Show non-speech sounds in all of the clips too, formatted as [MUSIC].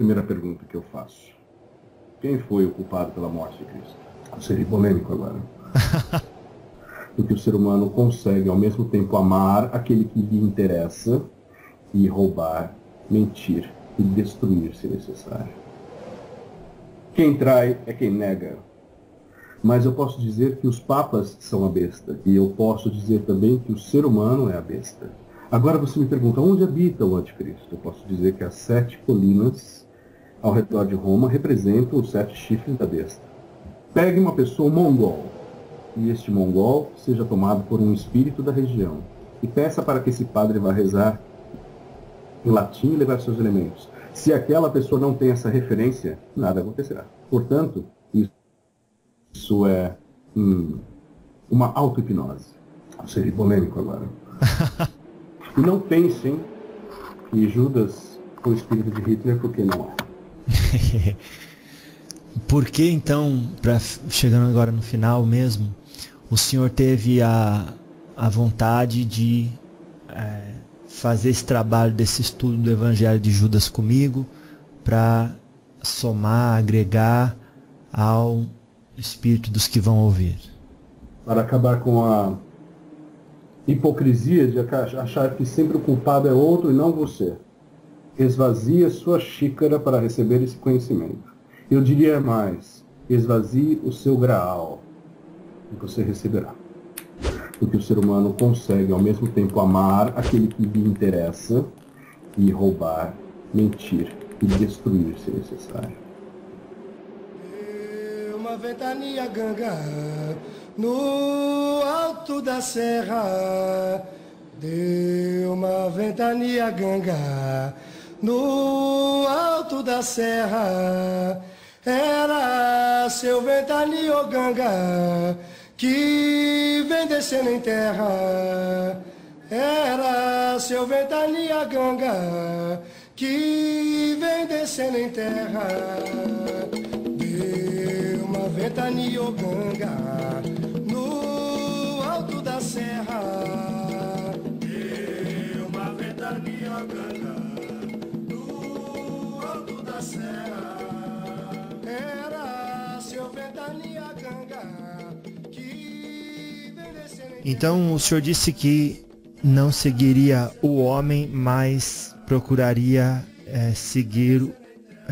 primeira pergunta que eu faço. Quem foi o culpado pela morte de Cristo? Seria polêmico agora. [LAUGHS] Porque o ser humano consegue ao mesmo tempo amar aquele que lhe interessa e roubar, mentir e destruir se necessário. Quem trai é quem nega. Mas eu posso dizer que os papas são a besta. E eu posso dizer também que o ser humano é a besta. Agora você me pergunta, onde habita o anticristo? Eu posso dizer que as sete colinas ao redor de Roma representam os sete chifres da besta. Pegue uma pessoa mongol, e este mongol seja tomado por um espírito da região, e peça para que esse padre vá rezar em latim e levar seus elementos. Se aquela pessoa não tem essa referência, nada acontecerá. Portanto, isso é hum, uma auto-hipnose. Seria polêmico agora. [LAUGHS] e não pensem que Judas foi o espírito de Hitler, porque não é. [LAUGHS] Por que então, pra, chegando agora no final mesmo, o senhor teve a, a vontade de é, fazer esse trabalho desse estudo do Evangelho de Judas comigo para somar, agregar ao espírito dos que vão ouvir. Para acabar com a hipocrisia de achar que sempre o culpado é outro e não você. Esvazie sua xícara para receber esse conhecimento. Eu diria mais, esvazie o seu graal e você receberá porque o ser humano consegue ao mesmo tempo amar aquele que lhe interessa e roubar, mentir e destruir se necessário. Uma ventania ganga no alto da serra. Deu uma ventania ganga no alto da serra. Era seu ventania ganga que vem descendo em terra. Era seu ventania ganga que vem descendo em terra. Deu uma ventania ganga no alto da serra. Deu uma ventania ganga da serra. Era seu ventania ganga. Então o senhor disse que não seguiria o homem, mas procuraria é, seguir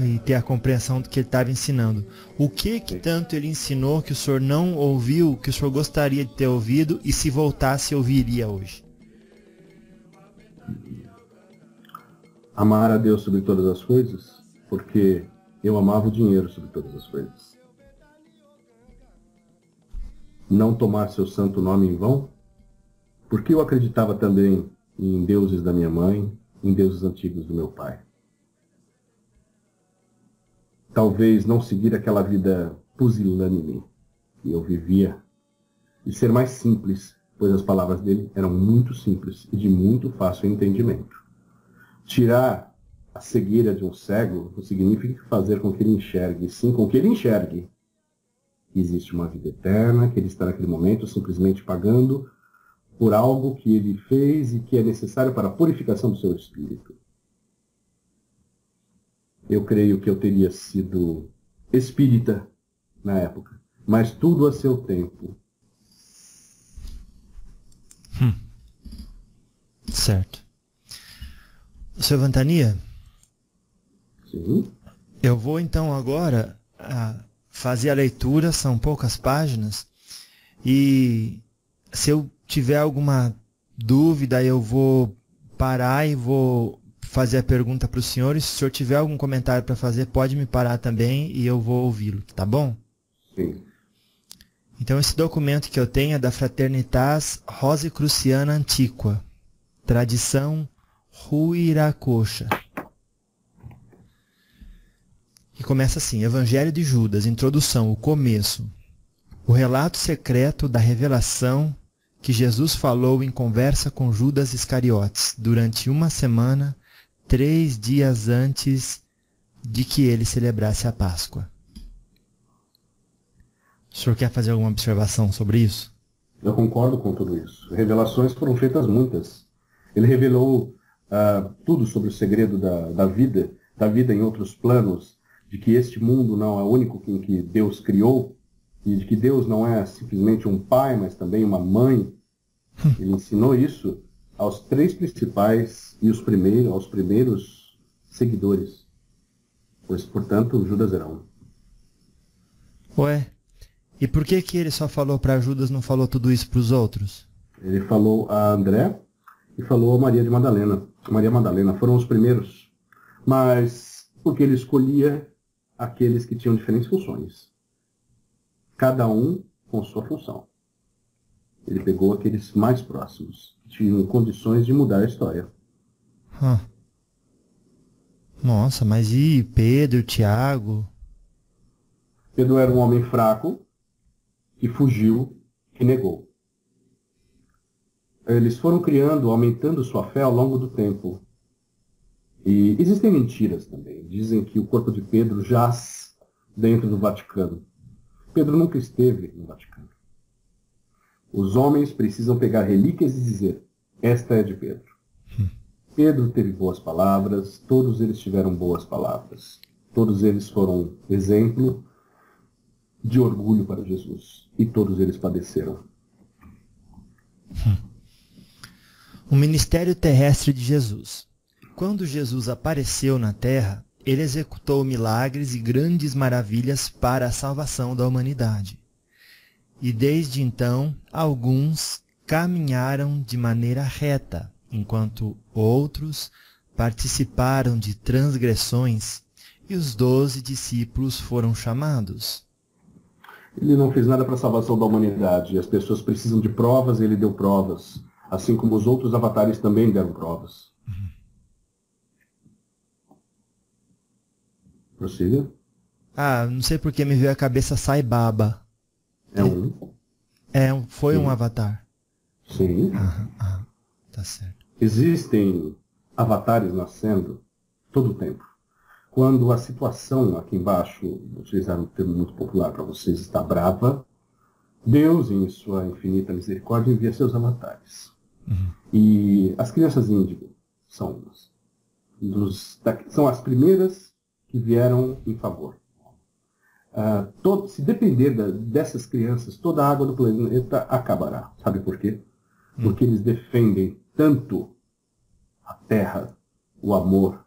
e ter a compreensão do que ele estava ensinando. O que que tanto ele ensinou que o senhor não ouviu, que o senhor gostaria de ter ouvido e se voltasse ouviria hoje? Amar a Deus sobre todas as coisas, porque eu amava o dinheiro sobre todas as coisas não tomar seu santo nome em vão? Porque eu acreditava também em deuses da minha mãe, em deuses antigos do meu pai. Talvez não seguir aquela vida pusilânime que eu vivia e ser mais simples, pois as palavras dele eram muito simples e de muito fácil entendimento. Tirar a cegueira de um cego não significa fazer com que ele enxergue, sim com que ele enxergue que existe uma vida eterna, que ele está naquele momento simplesmente pagando por algo que ele fez e que é necessário para a purificação do seu espírito. Eu creio que eu teria sido espírita na época, mas tudo a seu tempo. Hum. Certo. Seu Vantania? Eu vou então agora a fazer a leitura, são poucas páginas, e se eu tiver alguma dúvida, eu vou parar e vou fazer a pergunta para o senhor. E se o senhor tiver algum comentário para fazer, pode me parar também e eu vou ouvi-lo, tá bom? Sim. Então, esse documento que eu tenho é da Fraternitas Rosicruciana Antiqua, tradição Ruiracocha. E começa assim: Evangelho de Judas, introdução, o começo. O relato secreto da revelação que Jesus falou em conversa com Judas Iscariotes durante uma semana, três dias antes de que ele celebrasse a Páscoa. O senhor quer fazer alguma observação sobre isso? Eu concordo com tudo isso. Revelações foram feitas muitas. Ele revelou uh, tudo sobre o segredo da, da vida da vida em outros planos, de que este mundo não é o único em que Deus criou, e de que Deus não é simplesmente um pai, mas também uma mãe. Ele ensinou isso aos três principais e os primeiros, aos primeiros seguidores. Pois, portanto, Judas era um. Ué, e por que que ele só falou para Judas, não falou tudo isso para os outros? Ele falou a André e falou a Maria de Madalena. Maria Madalena foram os primeiros, mas porque ele escolhia aqueles que tinham diferentes funções. Cada um com sua função. Ele pegou aqueles mais próximos, que tinham condições de mudar a história. Hã. Nossa, mas e Pedro, Tiago? Pedro era um homem fraco, que fugiu, que negou. Eles foram criando, aumentando sua fé ao longo do tempo. E existem mentiras também. Dizem que o corpo de Pedro jaz dentro do Vaticano. Pedro nunca esteve no Vaticano. Os homens precisam pegar relíquias e dizer: Esta é de Pedro. Pedro teve boas palavras, todos eles tiveram boas palavras. Todos eles foram exemplo de orgulho para Jesus. E todos eles padeceram. O ministério terrestre de Jesus. Quando Jesus apareceu na terra, ele executou milagres e grandes maravilhas para a salvação da humanidade. E desde então, alguns caminharam de maneira reta, enquanto outros participaram de transgressões, e os doze discípulos foram chamados. Ele não fez nada para a salvação da humanidade. As pessoas precisam de provas, ele deu provas. Assim como os outros avatares também deram provas. Uhum. Prossiga. Ah, não sei porque me veio a cabeça Sai Baba. É um. É, um, foi Sim. um avatar. Sim. Aham, aham. Tá certo. Existem avatares nascendo todo o tempo. Quando a situação aqui embaixo, vou utilizar um termo muito popular para vocês, está brava, Deus, em sua infinita misericórdia, envia seus avatares. Uhum. E as crianças índigo são umas. Dos, são as primeiras que vieram em favor. Uh, todo, se depender da, dessas crianças, toda a água do planeta acabará. Sabe por quê? Uhum. Porque eles defendem tanto a terra, o amor,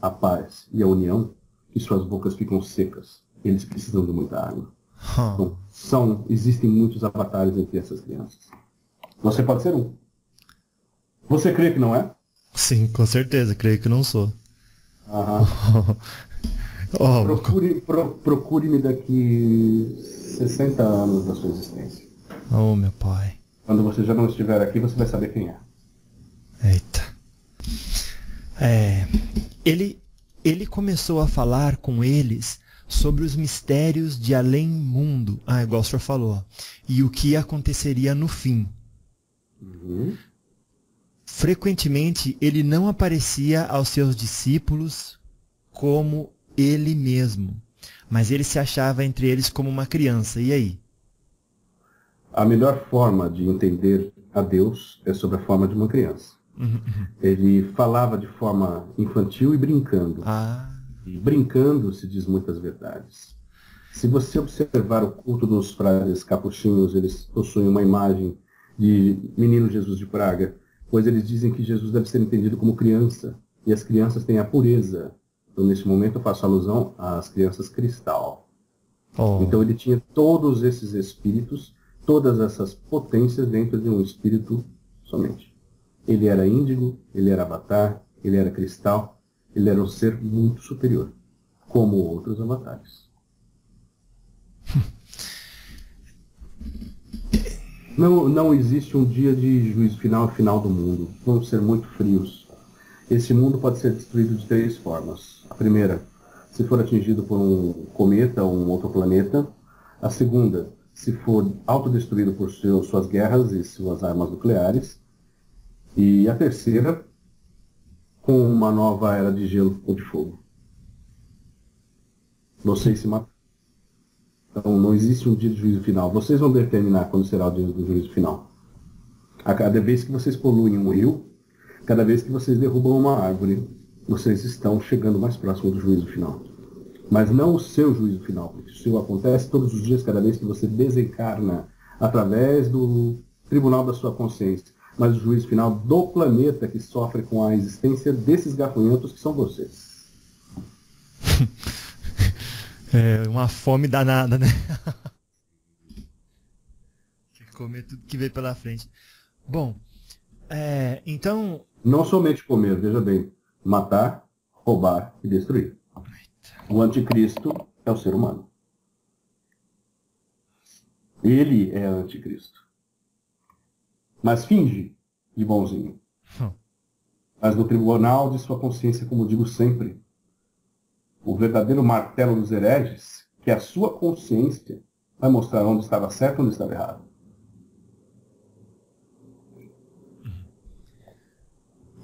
a paz e a união, que suas bocas ficam secas. Eles precisam de muita água. Huh. Então, são, existem muitos avatares entre essas crianças. Você pode ser um. Você crê que não é? Sim, com certeza, creio que não sou. Aham. [LAUGHS] oh, procure, pro, procure-me daqui 60 anos da sua existência. Oh, meu pai. Quando você já não estiver aqui, você vai saber quem é. Eita. É, ele, ele começou a falar com eles sobre os mistérios de além-mundo. Ah, igual o senhor falou. E o que aconteceria no fim. Uhum. Frequentemente, ele não aparecia aos seus discípulos como ele mesmo, mas ele se achava entre eles como uma criança. E aí? A melhor forma de entender a Deus é sobre a forma de uma criança. Uhum, uhum. Ele falava de forma infantil e brincando. Ah. E brincando se diz muitas verdades. Se você observar o culto dos frades capuchinhos, eles possuem uma imagem de menino Jesus de Praga, pois eles dizem que Jesus deve ser entendido como criança, e as crianças têm a pureza. Então, nesse momento, eu faço alusão às crianças cristal. Oh. Então, ele tinha todos esses espíritos, todas essas potências dentro de um espírito somente. Ele era índigo, ele era avatar, ele era cristal, ele era um ser muito superior, como outros avatares. [LAUGHS] Não, não existe um dia de juízo final final do mundo. Vamos ser muito frios. Esse mundo pode ser destruído de três formas. A primeira, se for atingido por um cometa ou um outro planeta. A segunda, se for autodestruído por seus, suas guerras e suas armas nucleares. E a terceira, com uma nova era de gelo ou de fogo. Vocês se matam. Então não existe um dia de juízo final. Vocês vão determinar quando será o dia do juízo final. A cada vez que vocês poluem um rio, cada vez que vocês derrubam uma árvore, vocês estão chegando mais próximo do juízo final. Mas não o seu juízo final, porque isso acontece todos os dias, cada vez que você desencarna através do tribunal da sua consciência, mas o juízo final do planeta que sofre com a existência desses gafanhotos que são vocês. [LAUGHS] É uma fome danada, né? Quer comer tudo que vem pela frente. Bom, é, então. Não somente comer, veja bem, matar, roubar e destruir. O anticristo é o ser humano. Ele é anticristo. Mas finge de bonzinho. Hum. Mas no tribunal de sua consciência, como digo sempre, o verdadeiro martelo dos hereges, que é a sua consciência, vai mostrar onde estava certo e onde estava errado.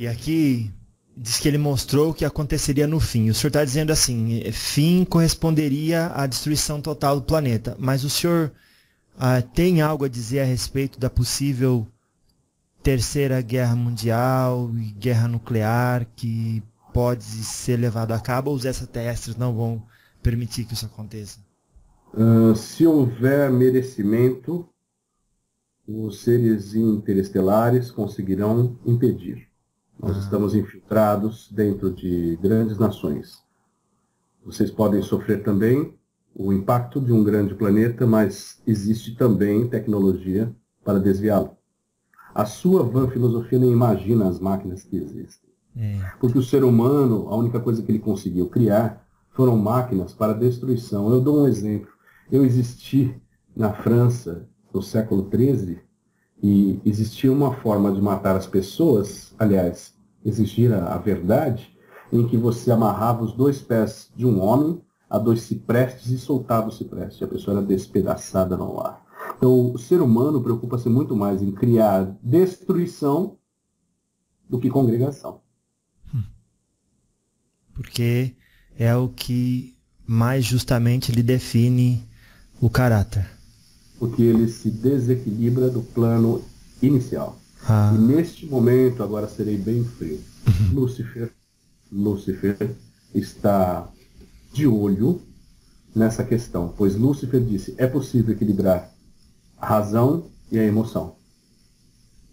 E aqui diz que ele mostrou o que aconteceria no fim. O senhor está dizendo assim, fim corresponderia à destruição total do planeta. Mas o senhor ah, tem algo a dizer a respeito da possível terceira guerra mundial e guerra nuclear que pode ser levado a cabo ou os extraterrestres não vão permitir que isso aconteça? Uh, se houver merecimento, os seres interestelares conseguirão impedir. Nós estamos infiltrados dentro de grandes nações. Vocês podem sofrer também o impacto de um grande planeta, mas existe também tecnologia para desviá-lo. A sua vã filosofia nem imagina as máquinas que existem. É. Porque o ser humano, a única coisa que ele conseguiu criar foram máquinas para destruição. Eu dou um exemplo. Eu existi na França no século XIII e existia uma forma de matar as pessoas, aliás, existia a verdade, em que você amarrava os dois pés de um homem a dois ciprestes e soltava o cipreste. A pessoa era despedaçada no ar. Então, o ser humano preocupa-se muito mais em criar destruição do que congregação. Porque é o que mais justamente lhe define o caráter. Porque ele se desequilibra do plano inicial. Ah, E neste momento, agora serei bem frio, Lúcifer, Lúcifer está de olho nessa questão, pois Lúcifer disse, é possível equilibrar a razão e a emoção.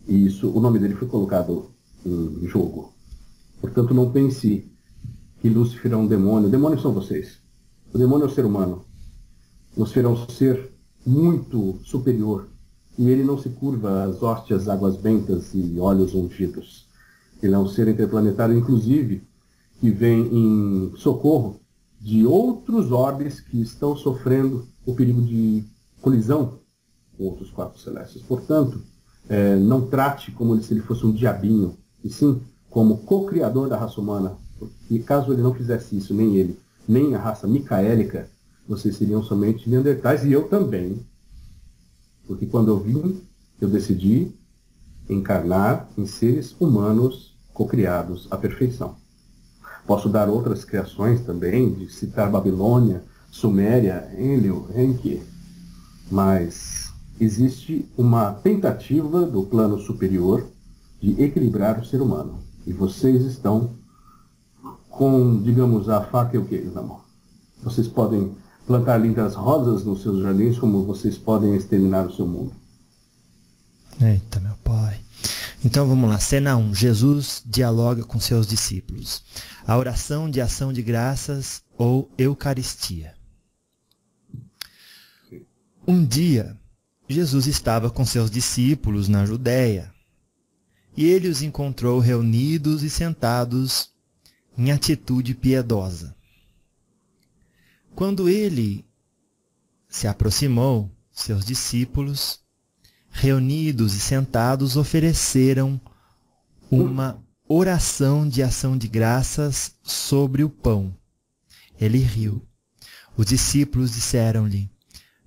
E isso, o nome dele foi colocado em jogo. Portanto, não pense que Lúcifer é um demônio. Demônios são vocês. O demônio é o ser humano. Lúcifer é um ser muito superior. E ele não se curva às hóstias águas bentas e olhos ungidos. Ele é um ser interplanetário, inclusive, que vem em socorro de outros orbes que estão sofrendo o perigo de colisão com outros corpos celestes. Portanto, eh, não trate como se ele fosse um diabinho, e sim como co-criador da raça humana. Porque caso ele não fizesse isso, nem ele, nem a raça micaélica, vocês seriam somente neandertais e eu também. Porque quando eu vim, eu decidi encarnar em seres humanos cocriados à perfeição. Posso dar outras criações também, de citar Babilônia, Suméria, Enlil, Enki, mas existe uma tentativa do plano superior de equilibrar o ser humano. E vocês estão com, digamos, a faca e o queijo na mão. Vocês podem plantar lindas rosas nos seus jardins, como vocês podem exterminar o seu mundo. Eita, meu pai. Então vamos lá, cena 1. Jesus dialoga com seus discípulos. A oração de ação de graças ou Eucaristia. Um dia, Jesus estava com seus discípulos na Judéia e ele os encontrou reunidos e sentados em atitude piedosa. Quando ele se aproximou, seus discípulos reunidos e sentados, ofereceram uma oração de ação de graças sobre o pão. Ele riu. Os discípulos disseram-lhe: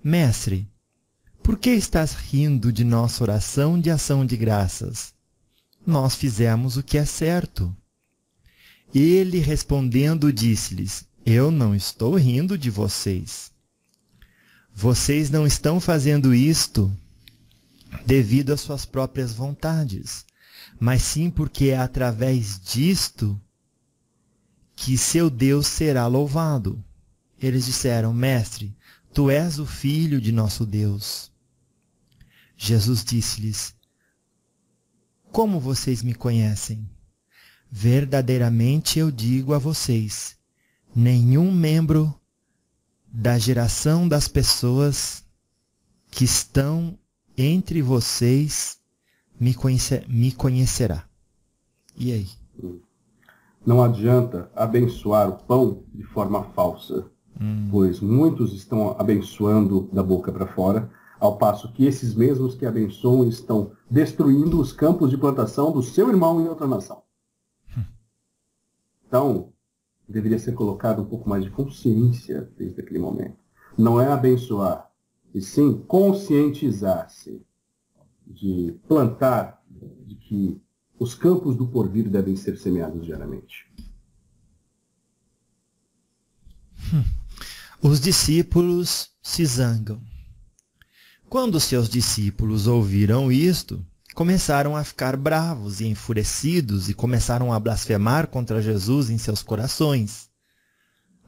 Mestre, por que estás rindo de nossa oração de ação de graças? Nós fizemos o que é certo. Ele respondendo disse-lhes: Eu não estou rindo de vocês. Vocês não estão fazendo isto devido às suas próprias vontades, mas sim porque é através disto que seu Deus será louvado. Eles disseram: Mestre, tu és o filho de nosso Deus. Jesus disse-lhes: Como vocês me conhecem? Verdadeiramente eu digo a vocês: nenhum membro da geração das pessoas que estão entre vocês me, conhece, me conhecerá. E aí? Não adianta abençoar o pão de forma falsa, hum. pois muitos estão abençoando da boca para fora, ao passo que esses mesmos que abençoam estão destruindo os campos de plantação do seu irmão em outra nação. Hum. Então, deveria ser colocado um pouco mais de consciência desde aquele momento. Não é abençoar, e sim conscientizar-se de plantar, de que os campos do porvir devem ser semeados diariamente. Hum. Os discípulos se zangam. Quando seus discípulos ouviram isto, começaram a ficar bravos e enfurecidos e começaram a blasfemar contra Jesus em seus corações.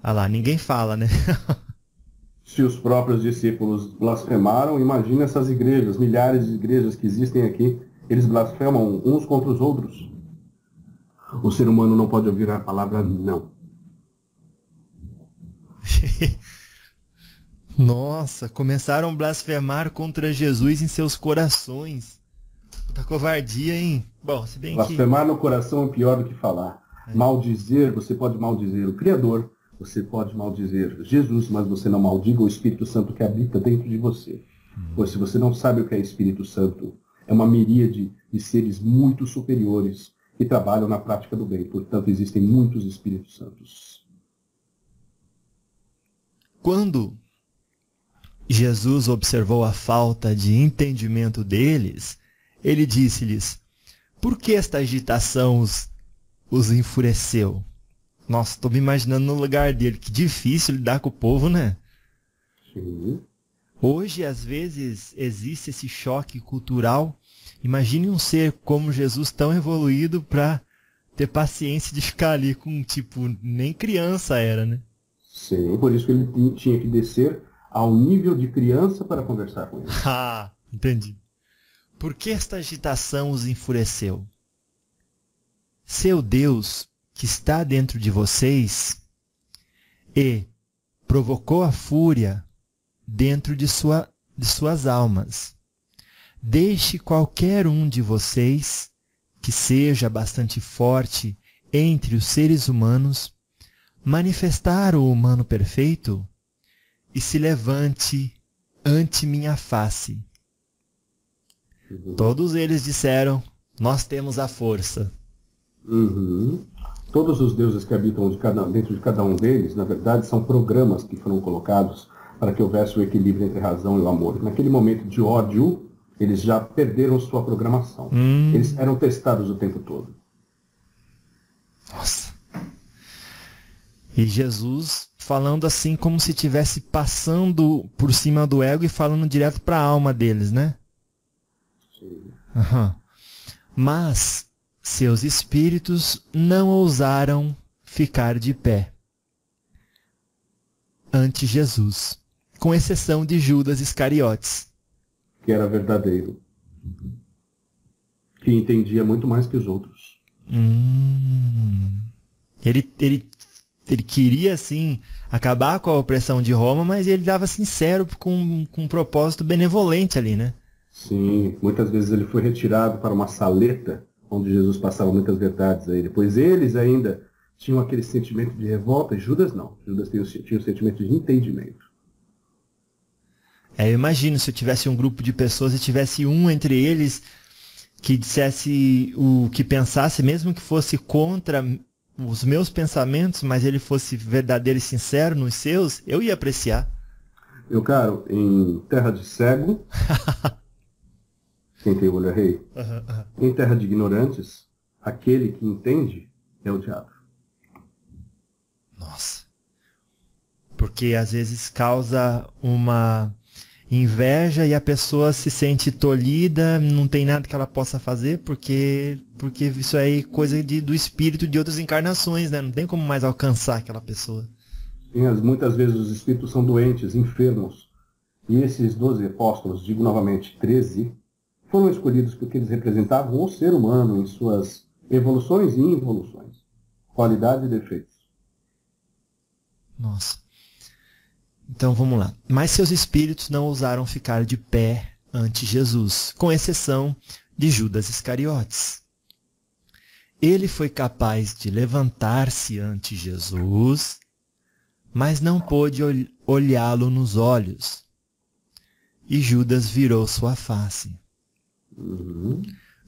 Ah lá, ninguém fala, né? [LAUGHS] Se os próprios discípulos blasfemaram, imagine essas igrejas, milhares de igrejas que existem aqui, eles blasfemam uns contra os outros. O ser humano não pode ouvir a palavra não. [LAUGHS] Nossa, começaram a blasfemar contra Jesus em seus corações. Puta covardia, hein? Bom, se bem Blasfemar que... no coração é pior do que falar. É. Maldizer, você pode maldizer o Criador, você pode maldizer Jesus, mas você não maldiga o Espírito Santo que habita dentro de você. Hum. Pois se você não sabe o que é Espírito Santo, é uma miríade de seres muito superiores que trabalham na prática do bem. Portanto, existem muitos Espíritos Santos. Quando Jesus observou a falta de entendimento deles, ele disse-lhes: Por que esta agitação os, os enfureceu? Nossa, estou me imaginando no lugar dele. Que difícil lidar com o povo, né? Sim. Hoje, às vezes, existe esse choque cultural. Imagine um ser como Jesus tão evoluído para ter paciência de ficar ali com, tipo, nem criança era, né? Sim, por isso que ele tinha que descer ao nível de criança para conversar com ele. [LAUGHS] Ah, entendi. Por que esta agitação os enfureceu? Seu Deus, que está dentro de vocês, e provocou a fúria dentro de, sua, de suas almas. Deixe qualquer um de vocês, que seja bastante forte entre os seres humanos, manifestar o humano perfeito e se levante ante minha face Uhum. Todos eles disseram: Nós temos a força. Uhum. Todos os deuses que habitam de cada, dentro de cada um deles, na verdade, são programas que foram colocados para que houvesse o equilíbrio entre a razão e o amor. Naquele momento de ódio, eles já perderam sua programação. Hum. Eles eram testados o tempo todo. Nossa. E Jesus falando assim como se estivesse passando por cima do ego e falando direto para a alma deles, né? Uhum. Mas seus espíritos não ousaram ficar de pé ante Jesus, com exceção de Judas Iscariotes. Que era verdadeiro. Que entendia muito mais que os outros. Hum. Ele, ele, ele queria, assim, acabar com a opressão de Roma, mas ele dava sincero com, com um propósito benevolente ali, né? Sim, muitas vezes ele foi retirado para uma saleta, onde Jesus passava muitas verdades a ele. Pois eles ainda tinham aquele sentimento de revolta, e Judas não. Judas tinha, tinha o sentimento de entendimento. É, eu imagino se eu tivesse um grupo de pessoas e tivesse um entre eles que dissesse o que pensasse, mesmo que fosse contra os meus pensamentos, mas ele fosse verdadeiro e sincero nos seus, eu ia apreciar. Meu caro, em terra de cego, [LAUGHS] Quem tem olho é rei. Uhum, uhum. Em terra de ignorantes, aquele que entende é o diabo. Nossa. Porque às vezes causa uma inveja e a pessoa se sente tolhida, não tem nada que ela possa fazer, porque porque isso aí é coisa de, do espírito de outras encarnações, né? Não tem como mais alcançar aquela pessoa. Sim, muitas vezes os espíritos são doentes, enfermos. E esses 12 apóstolos, digo novamente, 13, foram escolhidos porque eles representavam o ser humano em suas evoluções e involuções, qualidade e defeitos. Nossa. Então vamos lá. Mas seus espíritos não ousaram ficar de pé ante Jesus, com exceção de Judas Iscariotes. Ele foi capaz de levantar-se ante Jesus, mas não pôde ol olhá-lo nos olhos. E Judas virou sua face.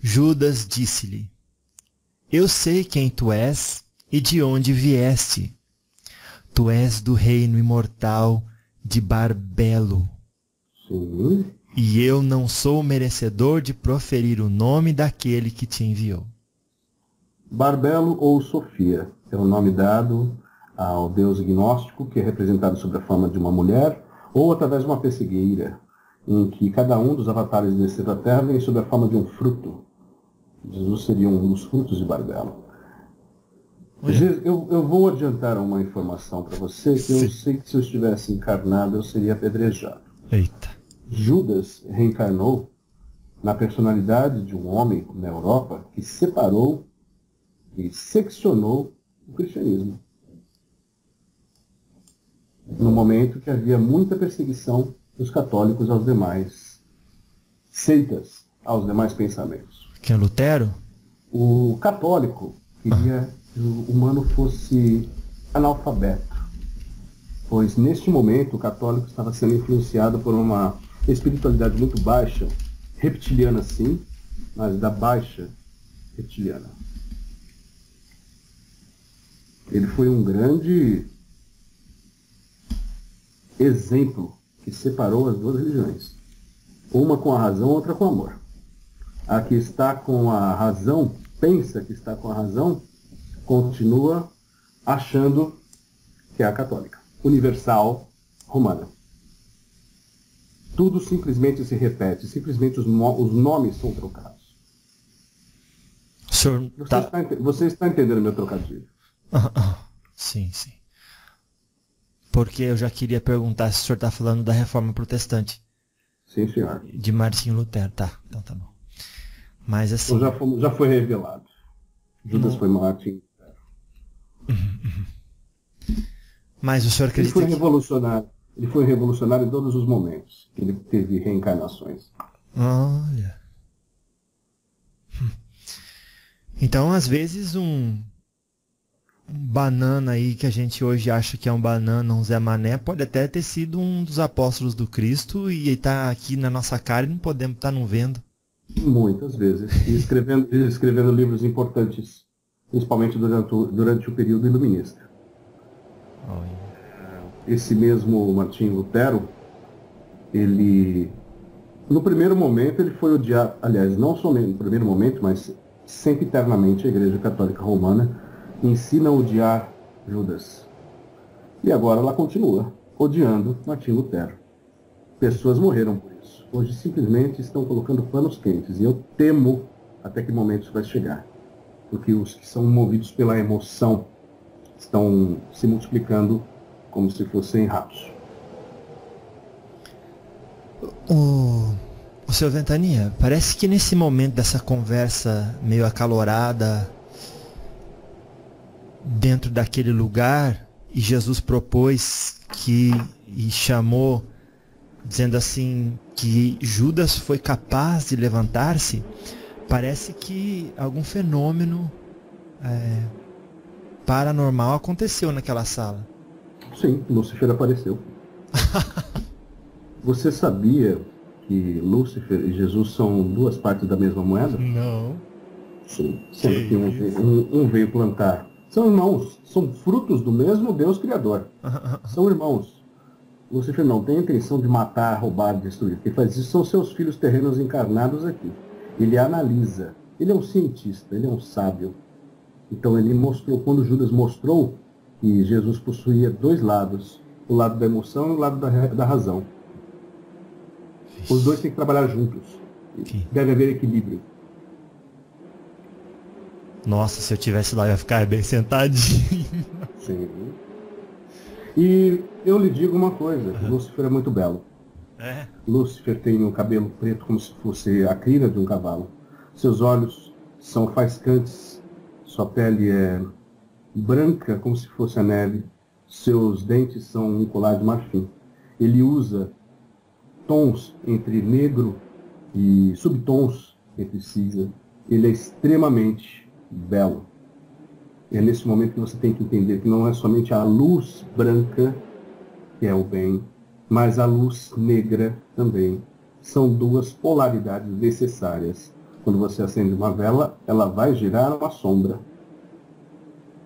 Judas disse-lhe: Eu sei quem tu és e de onde vieste. Tu és do reino imortal de Barbelo. E eu não sou merecedor de proferir o nome daquele que te enviou. Barbelo ou Sofia é o nome dado ao deus gnóstico, que é representado sob a forma de uma mulher ou através de uma pessegueira, em que cada um dos avatares desceram à Terra vem sob a forma de um fruto. Jesus seria um dos frutos de Barbelo. Eu, eu, vou adiantar uma informação para você que eu sei que se eu estivesse encarnado eu seria apedrejado. Eita. Judas reencarnou na personalidade de um homem na Europa que separou e seccionou o cristianismo. No momento que havia muita perseguição dos católicos aos demais seitas, aos demais pensamentos. Quem é Lutero? O católico queria que o humano fosse analfabeto, pois neste momento o católico estava sendo influenciado por uma espiritualidade muito baixa, reptiliana sim, mas da baixa reptiliana. Ele foi um grande exemplo que separou as duas religiões. Uma com a razão, outra com o amor. A que está com a razão, pensa que está com a razão, continua achando que é a católica, universal, romana. Tudo simplesmente se repete, simplesmente os, os nomes são trocados. Senhor, você, tá... está, você está entendendo meu trocadilho? sim, sim. Porque eu já queria perguntar se o senhor está falando da reforma protestante. Sim, senhor. De Martinho Lutero, tá. Então tá bom. Mas assim. Então já, foi, já foi revelado. Judas foi Martin. Mas o senhor acredita. Ele foi revolucionário. Ele foi revolucionário em todos os momentos que ele teve reencarnações. Olha. Então, às vezes, um banana aí que a gente hoje acha que é um banana, um Zé Mané, pode até ter sido um dos apóstolos do Cristo e está aqui na nossa cara e não podemos estar tá não vendo. Muitas vezes. E escrevendo, [LAUGHS] escrevendo livros importantes, principalmente durante o, durante o período iluminista. Olha. Esse mesmo Martim Lutero, ele, no primeiro momento, ele foi odiado, aliás, não somente no primeiro momento, mas sempre eternamente a Igreja Católica Romana ensina a odiar Judas. E agora ela continua odiando Martim Lutero. Pessoas morreram por isso. Hoje simplesmente estão colocando panos quentes. E eu temo até que momento isso vai chegar. Porque os que são movidos pela emoção estão se multiplicando como se fossem ratos. O, o seu Ventania, parece que nesse momento dessa conversa meio acalorada dentro daquele lugar e Jesus propôs que e chamou dizendo assim que Judas foi capaz de levantar-se, parece que algum fenômeno é, paranormal aconteceu naquela sala. Sim, Lúcifer apareceu. [LAUGHS] Você sabia que Lúcifer e Jesus são duas partes da mesma moeda? Não. Sim, sendo que, que um, um, um veio plantar são irmãos, são frutos do mesmo Deus Criador. [LAUGHS] São irmãos. Lúcifer não tem a intenção de matar, roubar, destruir. Quem faz isso são seus filhos terrenos encarnados aqui. Ele analisa. Ele é um cientista, ele é um sábio. Então ele mostrou, quando Judas mostrou que Jesus possuía dois lados, o lado da emoção e o lado da, da razão. Os dois têm que trabalhar juntos. Deve haver equilíbrio. Nossa, se eu tivesse lá, eu ia ficar bem sentadinho. Sim. E eu lhe digo uma coisa, Lúcifer é muito belo. É. Lúcifer tem um cabelo preto como se fosse a crina de um cavalo. Seus olhos são faiscantes. Sua pele é branca como se fosse a neve. Seus dentes são um colar de marfim. Ele usa tons entre negro e subtons entre cinza. Ele é extremamente belo. E é nesse momento que você tem que entender que não é somente a luz branca que é o bem, mas a luz negra também. São duas polaridades necessárias. Quando você acende uma vela, ela vai girar uma sombra.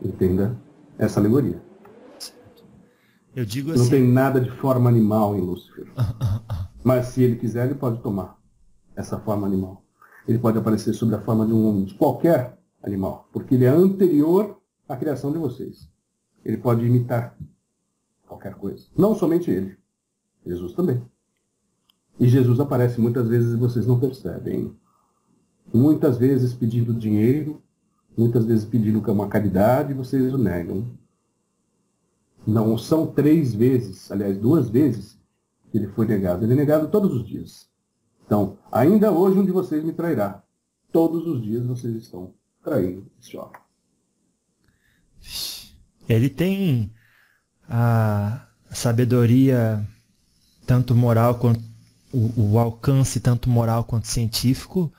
Entenda essa alegoria. Eu digo Não assim. tem nada de forma animal em Lúcifer. [LAUGHS] Mas se ele quiser, ele pode tomar essa forma animal. Ele pode aparecer sob a forma de um de qualquer animal, porque ele é anterior à criação de vocês. Ele pode imitar qualquer coisa. Não somente ele. Jesus também. E Jesus aparece muitas vezes e vocês não percebem. Muitas vezes pedindo dinheiro, muitas vezes pedindo uma caridade vocês o negam. Não são três vezes, aliás, duas vezes que ele foi negado. Ele é negado todos os dias. Então, ainda hoje um de vocês me trairá. Todos os dias vocês estão traindo esse homem. Ele tem a sabedoria, tanto moral quanto o, o alcance, tanto moral quanto científico,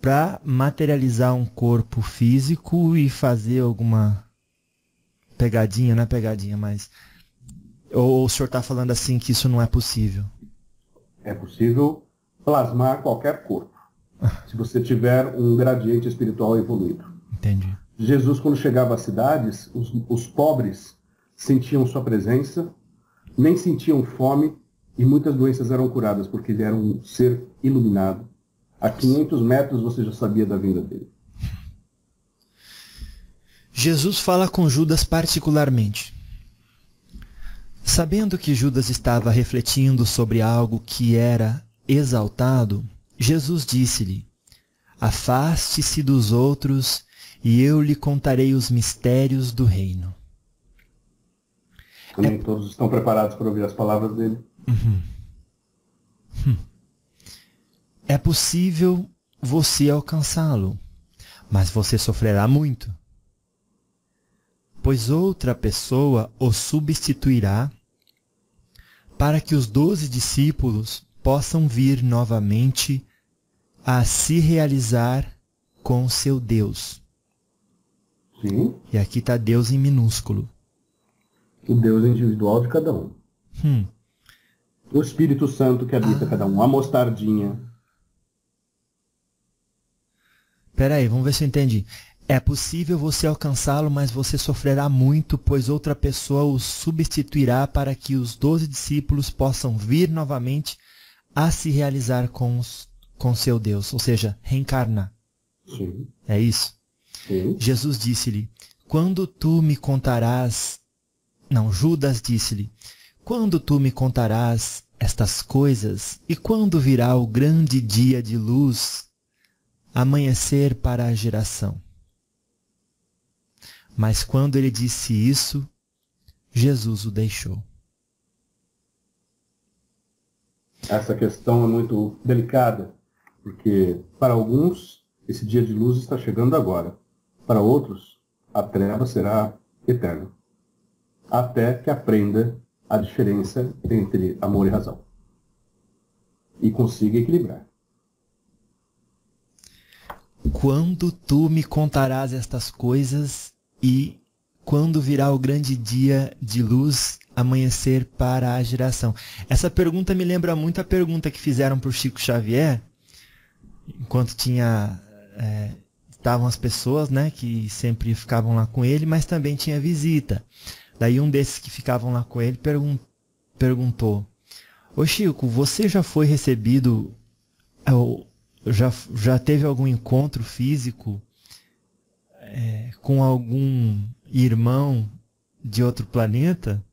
para materializar um corpo físico e fazer alguma pegadinha, não é pegadinha, mas. Ou o senhor está falando assim que isso não é possível? É possível plasmar qualquer corpo. Se você tiver um gradiente espiritual evoluído. Entendi. Jesus, quando chegava às cidades, os, os pobres sentiam sua presença, nem sentiam fome e muitas doenças eram curadas, porque ele era um ser iluminado. A 500 metros você já sabia da vinda dele. Jesus fala com Judas particularmente. Sabendo que Judas estava refletindo sobre algo que era exaltado, Jesus disse-lhe: Afaste-se dos outros, e eu lhe contarei os mistérios do reino. Nem todos estão preparados para ouvir as palavras dele. É possível você alcançá-lo, mas você sofrerá muito. Pois outra pessoa o substituirá para que os doze discípulos possam vir novamente a se realizar com seu Deus. Sim, E aqui está Deus em minúsculo. o Deus individual de cada um. Hum, O Espírito Santo que habita cada um. A mostardinha. Peraí, vamos ver se eu entendi. É possível você alcançá-lo, mas você sofrerá muito, pois outra pessoa o substituirá para que os doze discípulos possam vir novamente a se realizar com, os, com seu Deus, ou seja, reencarnar. Sim, É isso? Sim. Jesus disse-lhe: Quando tu me contarás. Não, Judas disse-lhe: Quando tu me contarás estas coisas, e quando virá o grande dia de luz, amanhecer para a geração. Mas quando ele disse isso, Jesus o deixou. Essa questão é muito delicada, porque para alguns esse dia de luz está chegando agora. Para outros, a treva será eterna. Até que aprenda a diferença entre amor e razão. E consiga equilibrar. Quando tu me contarás estas coisas e quando virá o grande dia de luz amanhecer para a geração? Essa pergunta me lembra muito a pergunta que fizeram para o Chico Xavier, enquanto tinha é, estavam as pessoas, né, que sempre ficavam lá com ele, mas também tinha visita. Daí um desses que ficavam lá com ele pergun perguntou: Ô Chico, você já foi recebido é, já, já teve algum encontro físico é, com algum irmão de outro planeta?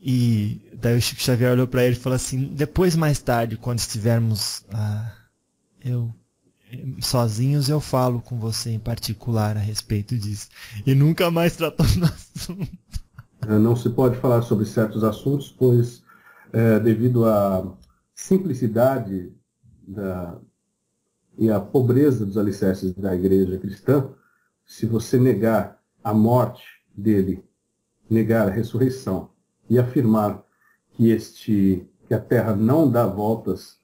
E daí o Chico Xavier olhou para ele e falou assim: depois, mais tarde, quando estivermos ah, eu sozinhos, eu falo com você em particular a respeito disso. E nunca mais tratou do [LAUGHS] assunto. É, não se pode falar sobre certos assuntos, pois, é, devido à simplicidade da, e à pobreza dos alicerces da igreja cristã, se você negar a morte dele, negar a ressurreição e afirmar que este que a Terra não dá voltas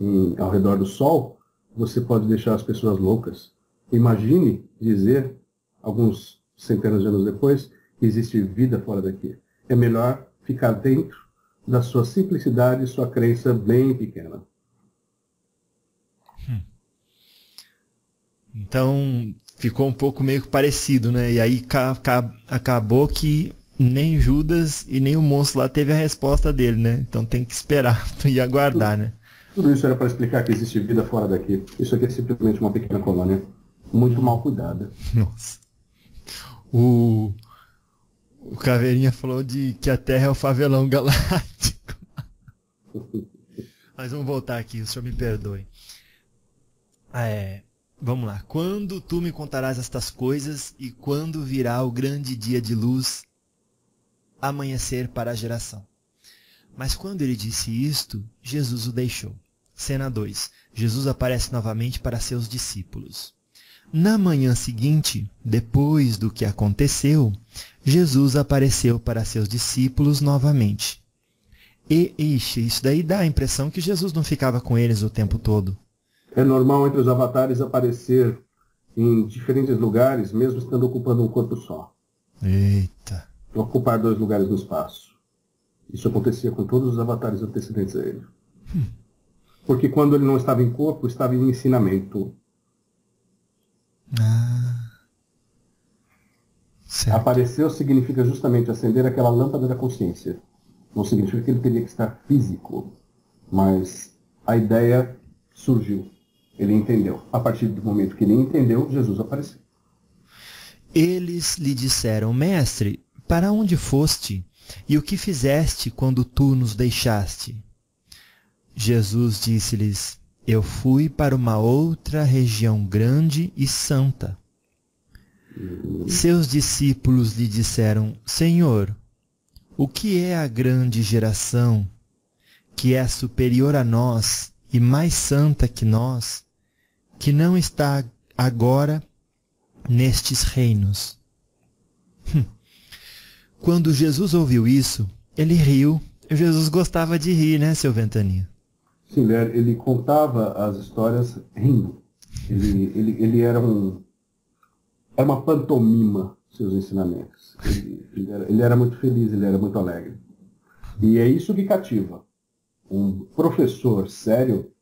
em, ao redor do Sol, você pode deixar as pessoas loucas. Imagine dizer, alguns centenas de anos depois, que existe vida fora daqui. É melhor ficar dentro da sua simplicidade e sua crença bem pequena. Hum. Então ficou um pouco meio parecido, né? E aí acabou que nem Judas e nem o monstro lá teve a resposta dele, né? Então tem que esperar [LAUGHS] e aguardar, né? Tudo isso era para explicar que existe vida fora daqui. Isso aqui é simplesmente uma pequena colônia muito mal cuidada. Nossa. O, o Caveirinha falou de que a Terra é o favelão galáctico. Mas vamos voltar aqui, o senhor me perdoe. Ah, é, vamos lá. Quando tu me contarás estas coisas e quando virá o grande dia de luz amanhecer para a geração. Mas quando ele disse isto, Jesus o deixou. Cena 2. Jesus aparece novamente para seus discípulos. Na manhã seguinte, depois do que aconteceu, Jesus apareceu para seus discípulos novamente. E, ixi, isso daí dá a impressão que Jesus não ficava com eles o tempo todo. É normal entre os avatares aparecer em diferentes lugares, mesmo estando ocupando um corpo só. Eita ocupar dois lugares no espaço. Isso acontecia com todos os avatares antecedentes a ele. Hum. Porque quando ele não estava em corpo, estava em ensinamento. Ah. Apareceu significa justamente acender aquela lâmpada da consciência. Não significa que ele teria que estar físico, mas a ideia surgiu. Ele entendeu. A partir do momento que ele entendeu, Jesus apareceu. Eles lhe disseram, mestre, para onde foste? E o que fizeste quando tu nos deixaste? Jesus disse-lhes: Eu fui para uma outra região grande e santa. Seus discípulos lhe disseram: Senhor, o que é a grande geração, que é superior a nós e mais santa que nós, que não está agora nestes reinos? Hum. Quando Jesus ouviu isso, ele riu. Jesus gostava de rir, né, seu Ventania? Sim, ele contava as histórias rindo. Ele, ele, ele era um. Era uma pantomima, seus ensinamentos. Ele, ele, era, ele era muito feliz, ele era muito alegre. E é isso que cativa. Um professor sério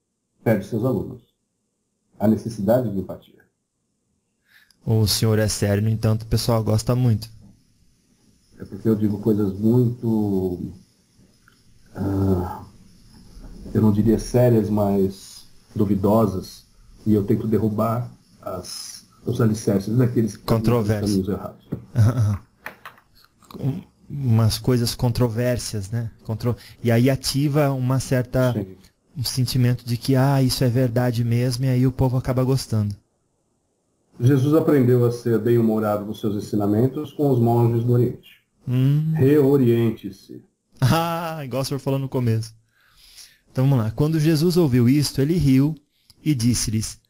perde seus alunos. A necessidade de empatia. O senhor é sério, no entanto, o pessoal gosta muito. É porque eu digo coisas muito. Uh, eu não diria sérias, mas duvidosas. E eu tento derrubar as, os alicerces daqueles que caminhos errados. [LAUGHS] Umas coisas controvérsias, né? Contro... E aí ativa uma certa. Sim. um sentimento de que, ah, isso é verdade mesmo, e aí o povo acaba gostando. Jesus aprendeu a ser bem-humorado nos seus ensinamentos com os monges do Oriente. Hum. Reoriente-se. [LAUGHS] Ah, igual o senhor falou no começo. Então vamos lá. Quando Jesus ouviu isto, ele riu e disse-lhes: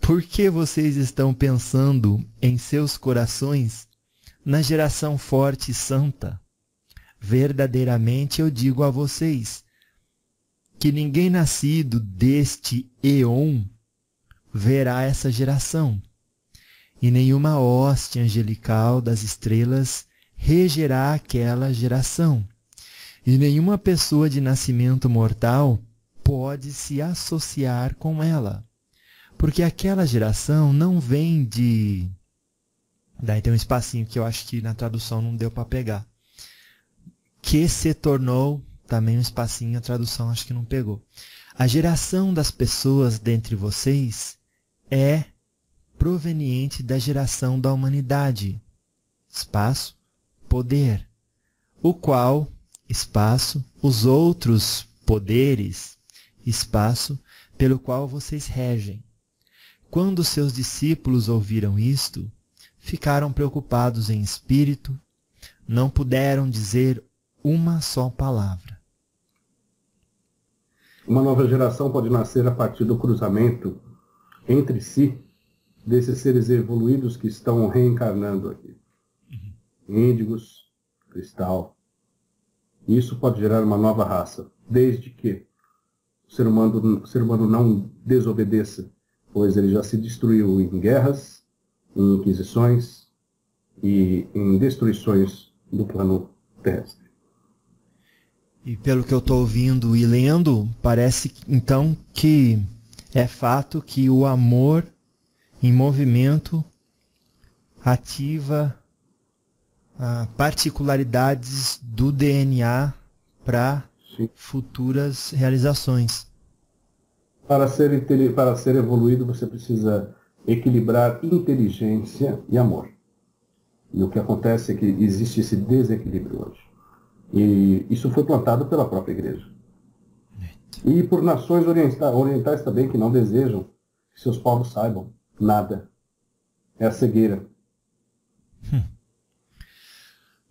Por que vocês estão pensando em seus corações na geração forte e santa? Verdadeiramente eu digo a vocês que ninguém nascido deste eon verá essa geração, e nenhuma hoste angelical das estrelas regerá aquela geração. E nenhuma pessoa de nascimento mortal pode se associar com ela. Porque aquela geração não vem de. Daí tem um espacinho que eu acho que na tradução não deu para pegar. Que se tornou, também um espacinho, a tradução acho que não pegou. A geração das pessoas dentre vocês é proveniente da geração da humanidade. Espaço poder, o qual espaço, os outros poderes, espaço, pelo qual vocês regem. Quando seus discípulos ouviram isto, ficaram preocupados em espírito, não puderam dizer uma só palavra. Uma nova geração pode nascer a partir do cruzamento entre si desses seres evoluídos que estão reencarnando aqui. Índigos, cristal. Isso pode gerar uma nova raça, desde que o ser humano, o ser humano não desobedeça, pois ele já se destruiu em guerras, em inquisições e em destruições do plano terrestre. E pelo que eu estou ouvindo e lendo, parece então que é fato que o amor em movimento ativa ah, particularidades do DNA para futuras realizações. Para ser, para ser evoluído, você precisa equilibrar inteligência e amor. E o que acontece é que existe esse desequilíbrio hoje. E isso foi plantado pela própria igreja. E por nações orientais também que não desejam que seus povos saibam nada. É a cegueira. Hum.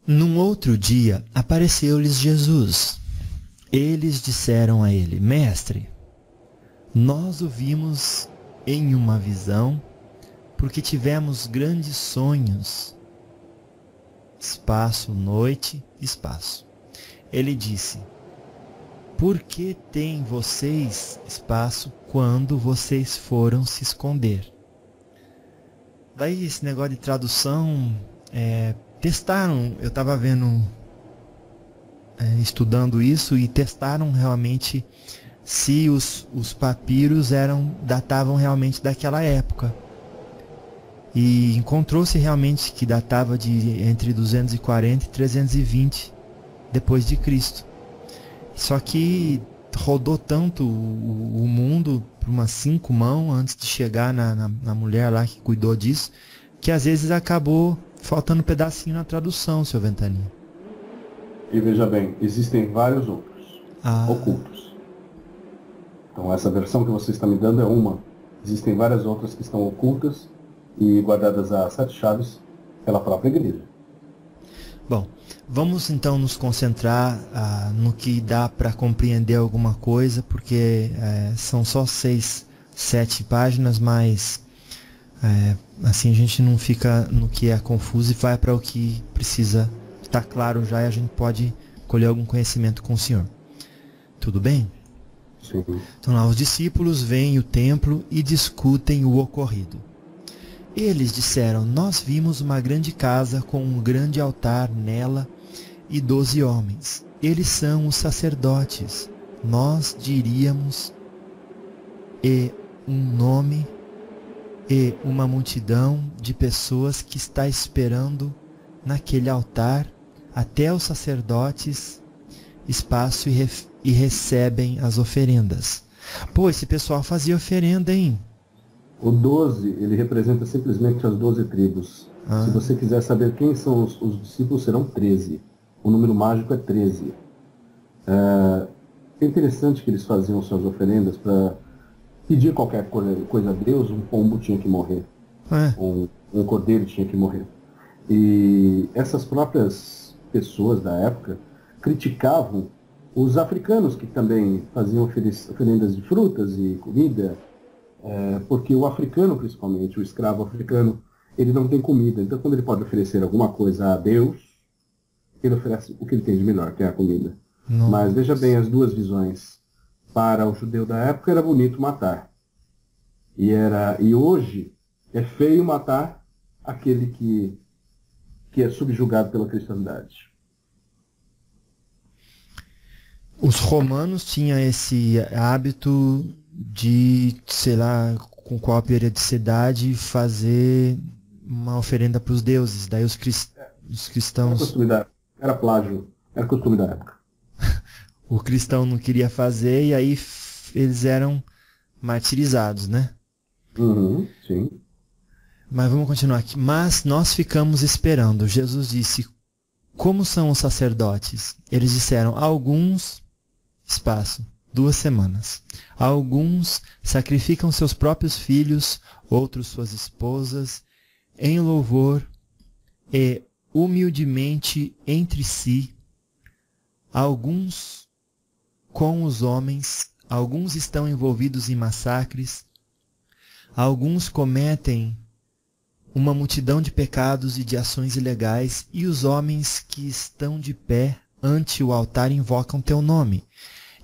Num outro dia apareceu-lhes Jesus. Eles disseram a ele: Mestre, nós o vimos em uma visão porque tivemos grandes sonhos. Espaço, noite, espaço. Ele disse: Por que têm vocês espaço quando vocês foram se esconder? Daí esse negócio de tradução, é, testaram, eu estava vendo, é, estudando isso e testaram realmente se os, os papiros eram datavam realmente daquela época. E encontrou-se realmente que datava de entre 240 e 320 depois de Cristo. Só que rodou tanto o, o mundo por umas cinco mãos antes de chegar na, na, na, mulher lá que cuidou disso, que às vezes acabou faltando um pedacinho na tradução, seu Ventania. E veja bem, existem vários outros ah. ocultos. Então essa versão que você está me dando é uma. Existem várias outras que estão ocultas e guardadas a sete chaves pela própria igreja. Bom, vamos então nos concentrar ah, no que dá para compreender alguma coisa, porque é, são só seis, sete páginas, mas é, assim a gente não fica no que é confuso e vai para o que precisa estar claro já e a gente pode colher algum conhecimento com o Senhor. Tudo bem? Sim. Então lá os discípulos vêm o templo e discutem o ocorrido. Eles disseram: Nós vimos uma grande casa com um grande altar nela e doze homens. Eles são os sacerdotes. Nós diríamos e um nome e uma multidão de pessoas que está esperando naquele altar até os sacerdotes espaço e, re e recebem as oferendas. Pô, esse pessoal fazia oferenda, hein? O 12, ele representa simplesmente as 12 tribos. Ah. Se você quiser saber quem são os, os, discípulos, serão 13. O número mágico é 13. É, é interessante que eles faziam suas oferendas para pedir qualquer coisa a Deus, um pombo tinha que morrer. É. Um, um cordeiro tinha que morrer. E essas próprias pessoas da época criticavam os africanos que também faziam oferendas de frutas e comida é, porque o africano, principalmente, o escravo africano, ele não tem comida. Então, quando ele pode oferecer alguma coisa a Deus, ele oferece o que ele tem de melhor, que é a comida. Nossa. Mas veja bem as duas visões. Para o judeu da época era bonito matar. E, era, e hoje é feio matar aquele que, que é subjugado pela cristandade. Os romanos tinham esse hábito de, sei lá, com qual periodicidade fazer uma oferenda para os deuses. Daí os, crist... os cristãos. Era, era plágio, era costume da época. [LAUGHS] o cristão não queria fazer e aí eles eram martirizados, né? Uhum, sim. Mas vamos continuar aqui. Mas nós ficamos esperando. Jesus disse: como são os sacerdotes? Eles disseram, alguns, espaço, duas semanas. Alguns sacrificam seus próprios filhos, outros suas esposas, em louvor e humildemente entre si. Alguns com os homens, alguns estão envolvidos em massacres, alguns cometem uma multidão de pecados e de ações ilegais, e os homens que estão de pé ante o altar invocam teu nome.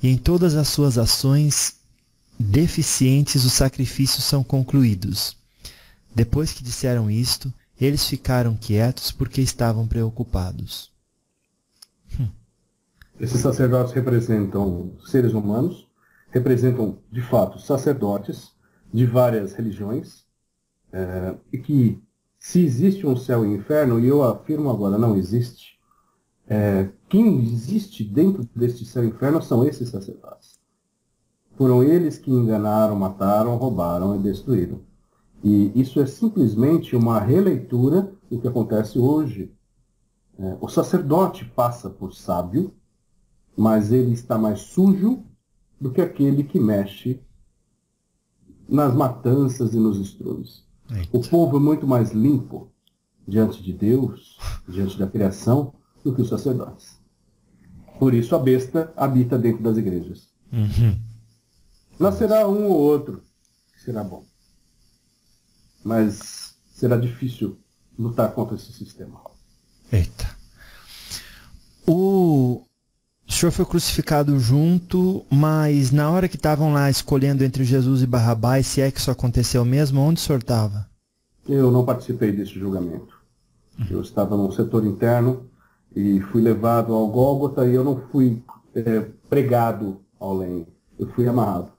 E em todas as suas ações deficientes os sacrifícios são concluídos. Depois que disseram isto, eles ficaram quietos porque estavam preocupados. Hum. Esses sacerdotes representam seres humanos, representam de fato sacerdotes de várias religiões, é, e que se existe um céu e inferno, e eu afirmo agora não existe, é, quem existe dentro deste céu e inferno são esses sacerdotes. Foram eles que enganaram, mataram, roubaram e destruíram. E isso é simplesmente uma releitura do que acontece hoje. É, o sacerdote passa por sábio, mas ele está mais sujo do que aquele que mexe nas matanças e nos estrumes. O povo é muito mais limpo diante de Deus, diante da criação, do que os sacerdotes. Por isso a besta habita dentro das igrejas. Uhum. Nascerá um ou outro que será bom. Mas será difícil lutar contra esse sistema. Eita. O senhor foi crucificado junto, mas na hora que estavam lá escolhendo entre Jesus e Barrabás, se é que isso aconteceu mesmo, onde o senhor estava? Eu não participei desse julgamento. Eu estava no setor interno e fui levado ao Gólgota e eu não fui é, pregado ao lenho. Eu fui amarrado.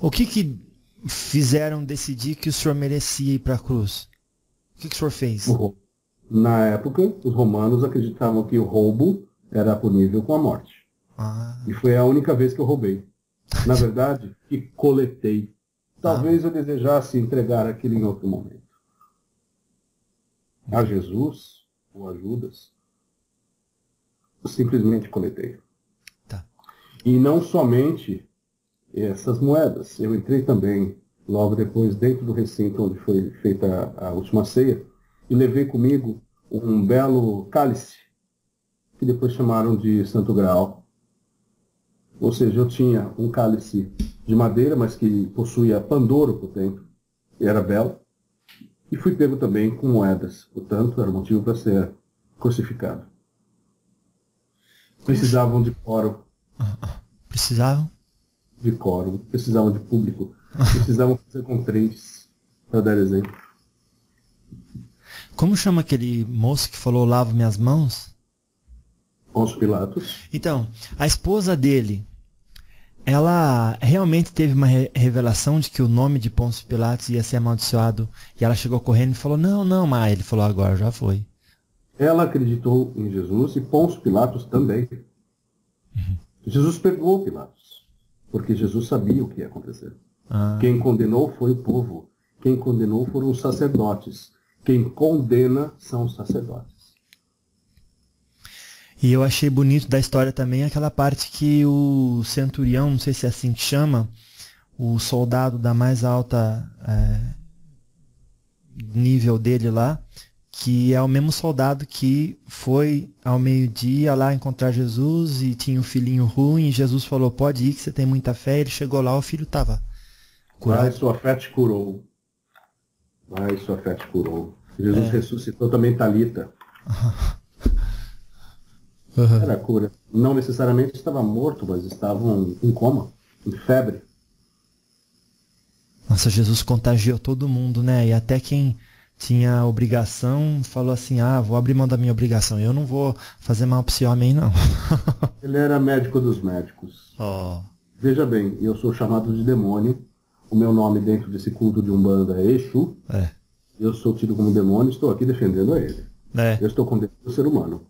O que que fizeram decidir que o senhor merecia ir para a cruz? O que, que o senhor fez? Na época, os romanos acreditavam que o roubo era punível com a morte. Ah. E foi a única vez que eu roubei. Na verdade, que coletei. Talvez ah. eu desejasse entregar aquilo em outro momento. A Jesus ou a Judas, simplesmente coletei. Tá. E não somente essas moedas. Eu entrei também, logo depois, dentro do recinto onde foi feita a, a última ceia, e levei comigo um belo cálice, que depois chamaram de Santo Graal. Ou seja, eu tinha um cálice de madeira, mas que possuía pandoro por dentro, e era belo, e fui pego também com moedas, portanto, era motivo para ser crucificado. Precisavam de coro. Precisavam? de quórum, precisavam de público, precisavam fazer com três para dar exemplo. Como chama aquele moço que falou lavo minhas mãos? Pôncio Pilatos. Então, a esposa dele, ela realmente teve uma re revelação de que o nome de Pôncio Pilatos ia ser amaldiçoado e ela chegou correndo e falou: Não, não, mas ele falou: Agora já foi. Ela acreditou em Jesus e Pôncio Pilatos também. Jesus pegou Pilatos porque Jesus sabia o que ia acontecer. Ah. Quem condenou foi o povo. Quem condenou foram os sacerdotes. Quem condena são os sacerdotes. E eu achei bonito da história também aquela parte que o centurião, não sei se é assim que chama, o soldado da mais alta é, nível dele lá, que é o mesmo soldado que foi ao meio-dia lá encontrar Jesus e tinha um filhinho ruim, e Jesus falou, pode ir que você tem muita fé, ele chegou lá, o filho estava curado. Vai, sua fé te curou. Vai, sua fé te curou. Jesus é. ressuscitou também Talita. [LAUGHS] Uhum. Era cura. Não necessariamente estava morto, mas estavam em coma, em febre. Nossa, Jesus contagiou todo mundo, né? E até quem tinha obrigação, falou assim, ah, vou abrir mão da minha obrigação, eu não vou fazer mal para esse homem, não. [LAUGHS] Ele era médico dos médicos. Oh. Veja bem, eu sou chamado de demônio, o meu nome dentro desse culto de Umbanda é Exu, é. eu sou tido como demônio estou aqui defendendo a ele. É. Eu estou condenando o ser humano.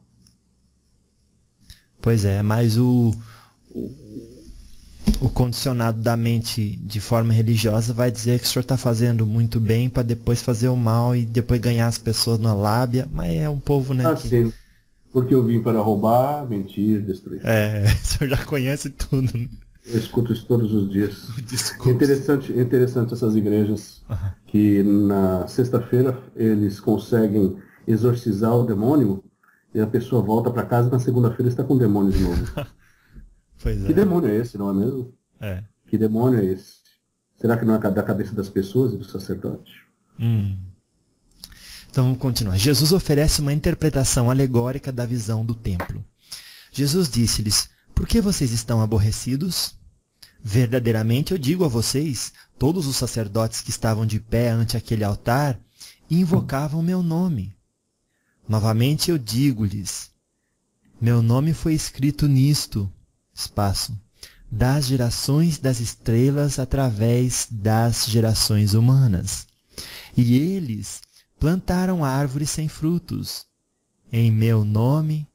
Pois é, mas o, o condicionado da mente de forma religiosa vai dizer que o senhor está fazendo muito bem para depois fazer o mal e depois ganhar as pessoas na lábia, mas é um povo, né? Ah, que... sim. Porque eu vim para roubar, mentir, destruir. É, [LAUGHS] o senhor já conhece tudo. Né? Eu escuto isso todos os dias. [LAUGHS] Desculpa. Interessante, interessante essas igrejas que na sexta-feira eles conseguem exorcizar o demônio e a pessoa volta para casa e na segunda-feira está com o demônio de novo. [LAUGHS] Pois Que é. demônio é esse, não é mesmo? É. Que demônio é esse? Será que não é da cabeça das pessoas e do sacerdote? Hum. Então vamos continuar. Jesus oferece uma interpretação alegórica da visão do templo. Jesus disse-lhes: Por que vocês estão aborrecidos? Verdadeiramente eu digo a vocês: todos os sacerdotes que estavam de pé ante aquele altar invocavam meu nome. Novamente eu digo-lhes: Meu nome foi escrito nisto, espaço, das gerações das estrelas através das gerações humanas. E eles plantaram árvores sem frutos, em meu nome,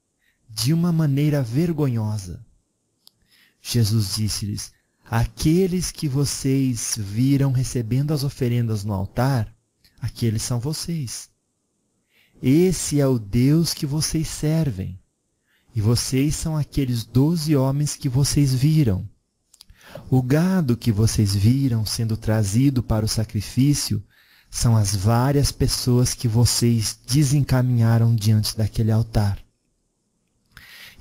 de uma maneira vergonhosa. Jesus disse-lhes: Aqueles que vocês viram recebendo as oferendas no altar, aqueles são vocês. Esse é o Deus que vocês servem. E vocês são aqueles doze homens que vocês viram. O gado que vocês viram sendo trazido para o sacrifício são as várias pessoas que vocês desencaminharam diante daquele altar.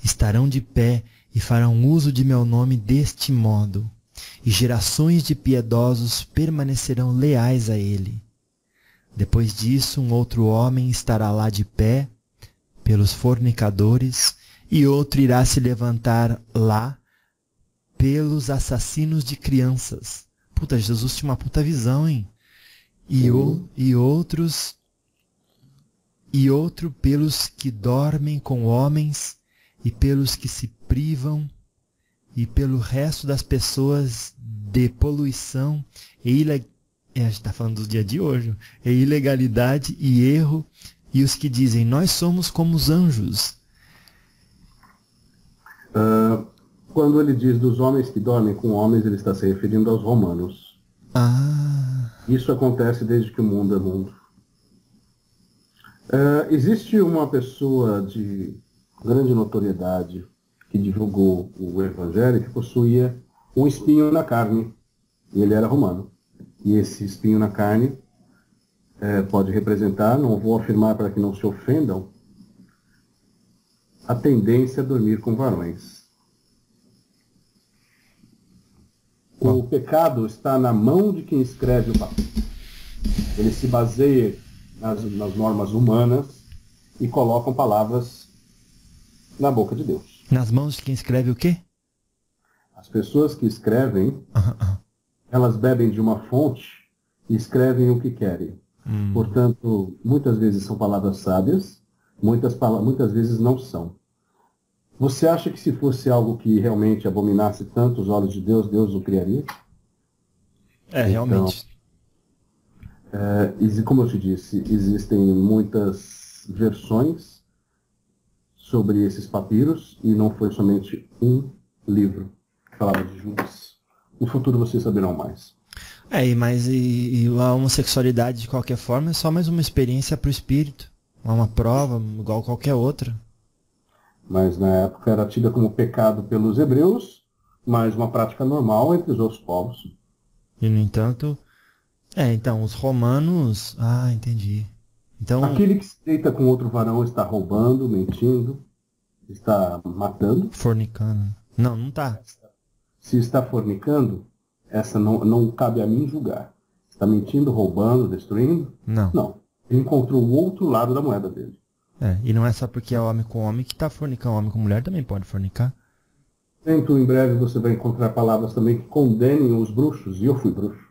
Estarão de pé e farão uso de meu nome deste modo, e gerações de piedosos permanecerão leais a ele. Depois disso, um outro homem estará lá de pé, pelos fornicadores, e outro irá se levantar lá, pelos assassinos de crianças. Puta, Jesus tinha uma puta visão, hein? E, o, e outros e outro pelos que dormem com homens e pelos que se privam e pelo resto das pessoas de poluição e ile... é, a gente está falando do dia de hoje e ilegalidade e erro e os que dizem nós somos como os anjos Ah, quando ele diz dos homens que dormem com homens, ele está se referindo aos romanos. ah Isso acontece desde que o mundo é mundo. Ah, existe uma pessoa de grande notoriedade que divulgou o evangelho que possuía um espinho na carne. E ele era romano. E esse espinho na carne eh, pode representar, não vou afirmar para que não se ofendam, a tendência a dormir com varões. O pecado está na mão de quem escreve o papel. Ele se baseia nas, nas normas humanas e colocam palavras na boca de Deus. nas mãos de quem escreve o quê As pessoas que escrevem, elas bebem de uma fonte e escrevem o que querem. Hum. Portanto, muitas vezes são palavras sábias, muitas, muitas vezes não são. Você acha que se fosse algo que realmente abominasse tanto os olhos de Deus, Deus o criaria? é realmente É, como eu te disse, existem muitas versões sobre esses papiros e não foi somente um livro que falava de Judas. No futuro vocês saberão mais. É, mas e, e a homossexualidade de qualquer forma é só mais uma experiência para o espírito. É uma prova, igual qualquer outra. Mas na época era tida como pecado pelos hebreus, mas uma prática normal entre os outros povos. E no entanto. É, então, os romanos. Ah, entendi. Então. Aquele que se deita com outro varão está roubando, mentindo, está matando. Fornicando. Não, não tá. Se está fornicando, essa não, não cabe a mim julgar. Está mentindo, roubando, destruindo? Não. Não. Ele encontrou o outro lado da moeda dele. É, e não é só porque é homem com homem que tá fornicando. Homem com mulher também pode fornicar. Dentro, em breve, você vai encontrar palavras também que condenem os bruxos, e eu fui bruxo.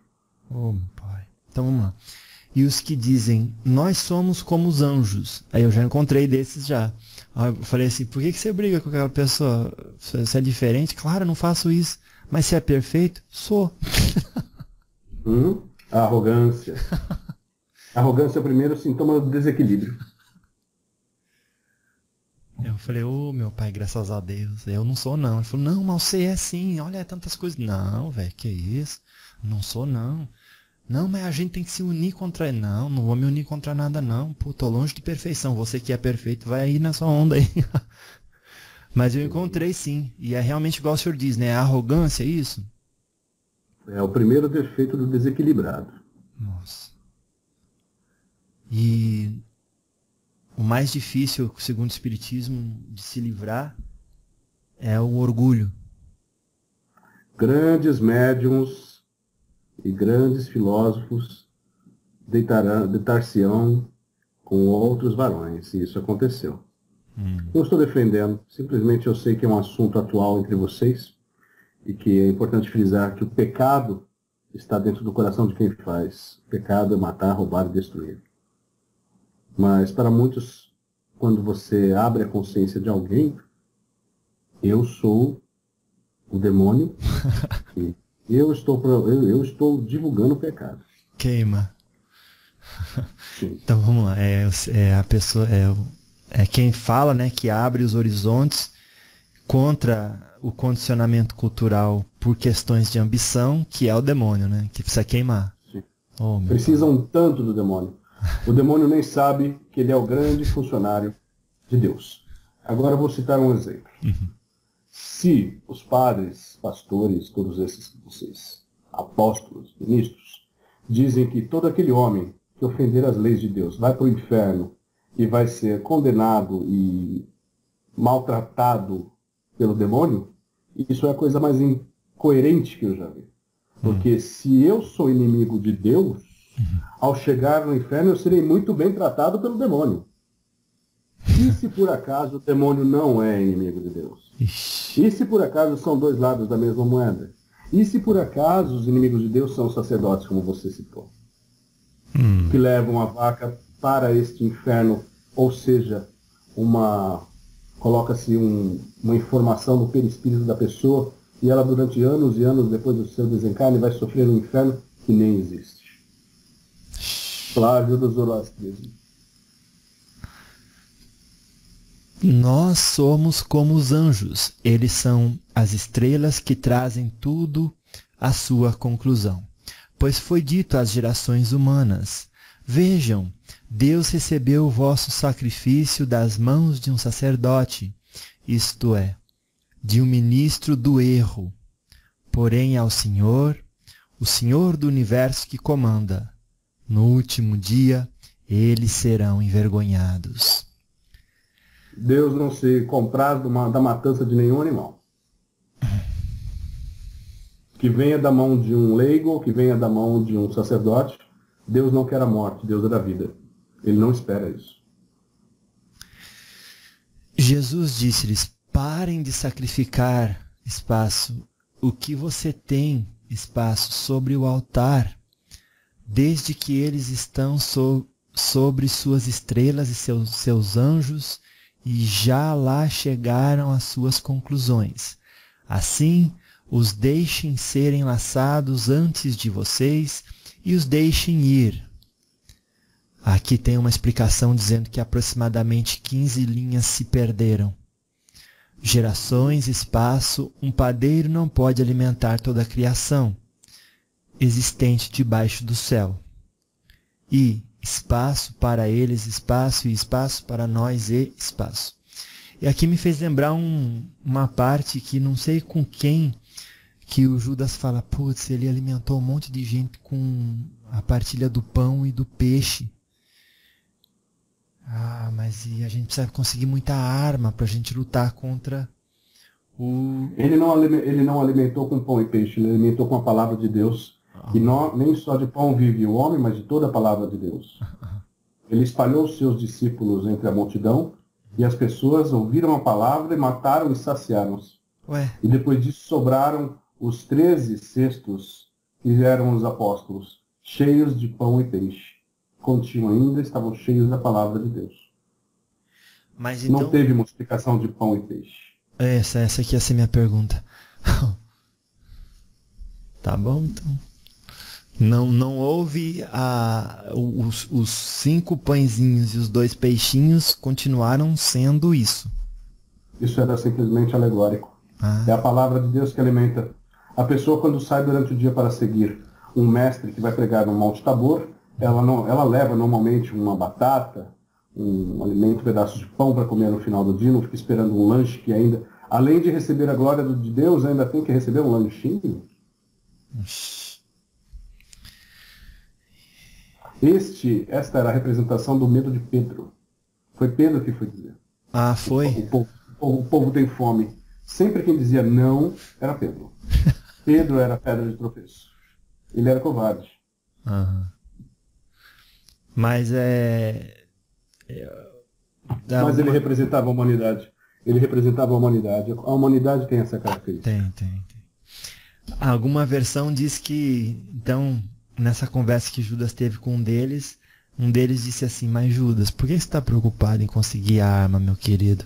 Oh, meu pai. Então vamos lá. E os que dizem, nós somos como os anjos. Aí eu já encontrei desses já. Aí eu falei assim, por que, que você briga com aquela pessoa? Você é diferente? Claro, não faço isso. Mas se é perfeito? Sou. Hum? A arrogância. A [LAUGHS] arrogância é o primeiro sintoma do desequilíbrio. Eu falei, ô meu pai, graças a Deus, eu não sou não. Ele falou, não, mas você é sim, olha tantas coisas. Não, velho, que isso? Não sou não. Não, mas a gente tem que se unir contra. Não, não vou me unir contra nada, não. Pô, tô longe de perfeição. Você que é perfeito, vai aí nessa onda aí. [LAUGHS] mas eu encontrei sim. E é realmente igual o senhor diz, né? É arrogância, é isso? É o primeiro defeito do desequilibrado. Nossa. E o mais difícil, segundo o Espiritismo, de se livrar é o orgulho. Grandes médiums e grandes filósofos deitar-se-ão com outros varões, e isso aconteceu. Hum. Não estou defendendo, simplesmente eu sei que é um assunto atual entre vocês e que é importante frisar que o pecado está dentro do coração de quem faz. O pecado é matar, roubar e destruir. Mas para muitos, quando você abre a consciência de alguém, eu sou o demônio [LAUGHS] e eu estou, eu, eu estou divulgando o pecado. Queima. Sim. [LAUGHS] Então vamos lá. É, é a pessoa, é, é quem fala, né, que abre os horizontes contra o condicionamento cultural por questões de ambição, que é o demônio, né? Que precisa queimar. Oh, Precisam pai. tanto do demônio. O demônio nem sabe que ele é o grande funcionário de Deus. Agora eu vou citar um exemplo. Uhum. Se os padres, pastores, todos esses vocês, apóstolos, ministros, dizem que todo aquele homem que ofender as leis de Deus vai para o inferno e vai ser condenado e maltratado pelo demônio, isso é a coisa mais incoerente que eu já vi. Porque uhum. se eu sou inimigo de Deus. Ao chegar no inferno eu serei muito bem tratado pelo demônio. E se por acaso o demônio não é inimigo de Deus? E se por acaso são dois lados da mesma moeda? E se por acaso os inimigos de Deus são os sacerdotes, como você citou? Hum. Que levam a vaca para este inferno, ou seja, uma coloca-se um, uma informação no perispírito da pessoa e ela durante anos e anos depois do seu desencarne vai sofrer um inferno que nem existe. Flávio do Zoroastrismo. Nós somos como os anjos, eles são as estrelas que trazem tudo à sua conclusão. Pois foi dito às gerações humanas: Vejam, Deus recebeu o vosso sacrifício das mãos de um sacerdote, isto é, de um ministro do erro. Porém, ao Senhor, o Senhor do universo que comanda, no último dia eles serão envergonhados. Deus não se comprar da matança de nenhum animal. [LAUGHS] Que venha da mão de um leigo, que venha da mão de um sacerdote, Deus não quer a morte, Deus é da vida. Ele não espera isso. Jesus disse-lhes: parem de sacrificar espaço. O que você tem espaço sobre o altar, desde que eles estão so, sobre suas estrelas e seus, seus anjos e já lá chegaram às suas conclusões. Assim, os deixem serem laçados antes de vocês e os deixem ir, Aqui tem uma explicação dizendo que aproximadamente 15 linhas se perderam. Gerações, espaço, um padeiro não pode alimentar toda a criação existente debaixo do céu. E espaço para eles, espaço e espaço para nós e espaço. E aqui me fez lembrar um, uma parte que não sei com quem que o Judas fala, putz, ele alimentou um monte de gente com a partilha do pão e do peixe. Ah, mas e a gente precisa conseguir muita arma para a gente lutar contra o. Ele não, ele não alimentou com pão e peixe, ele alimentou com a palavra de Deus. Ah. E não, nem só de pão vive o homem, mas de toda a palavra de Deus. [LAUGHS] Ele espalhou os seus discípulos entre a multidão e as pessoas ouviram a palavra e mataram e saciaram-se. E depois disso sobraram os treze cestos que eram os apóstolos, cheios de pão e peixe continham ainda, estavam cheios da palavra de Deus. Mas então... Não teve multiplicação de pão e peixe. Essa, essa aqui ia ser minha pergunta. [LAUGHS] tá bom, então. Não, não houve a, os, os cinco pãezinhos e os dois peixinhos continuaram sendo isso. Isso era simplesmente alegórico. Ah. É a palavra de Deus que alimenta. A pessoa quando sai durante o dia para seguir um mestre que vai pregar no Monte Tabor, ela, não, ela leva normalmente uma batata, um alimento, um pedaço de pão para comer no final do dia, não fica esperando um lanche que ainda, além de receber a glória de Deus, ainda tem que receber um lanchinho. Este, esta era a representação do medo de Pedro. Foi Pedro que foi dizer. Ah, foi? O povo, o povo, o povo tem fome. Sempre quem dizia não era Pedro. [LAUGHS] Pedro era pedra de tropeço. Ele era covarde. Aham. Mas é. é- dá Mas ele uma- representava a humanidade. Ele representava a humanidade. A humanidade tem essa característica. Tem, tem, tem. Alguma versão diz que, então, nessa conversa que Judas teve com um deles, um deles disse assim, mas Judas, por que você está preocupado em conseguir a arma, meu querido?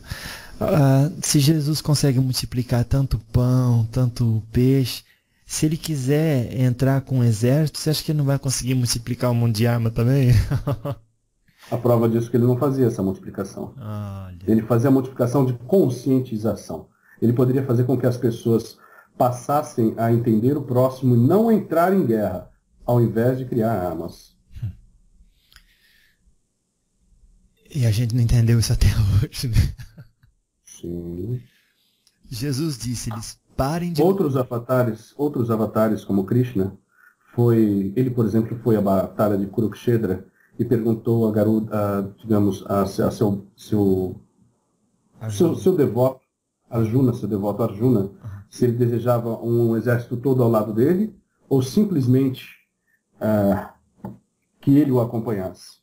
Ah, se Jesus consegue multiplicar tanto pão, tanto peixe, se ele quiser entrar com um exército, você acha que ele não vai conseguir multiplicar um monte de arma também? [LAUGHS] A prova disso é que ele não fazia essa multiplicação. Olha. Ele fazia a multiplicação de conscientização. Ele poderia fazer com que as pessoas passassem a entender o próximo e não entrar em guerra, ao invés de criar armas. E a gente não entendeu isso até hoje, né? Sim. Jesus disse, eles parem de Outros avatares, outros avatares como Krishna, foi, ele por exemplo foi à batalha de Kurukshetra e perguntou a Garuda, digamos, a, a seu, seu, seu, seu devoto Arjuna, seu devoto Arjuna, se ele desejava um exército todo ao lado dele ou simplesmente ah, que ele o acompanhasse.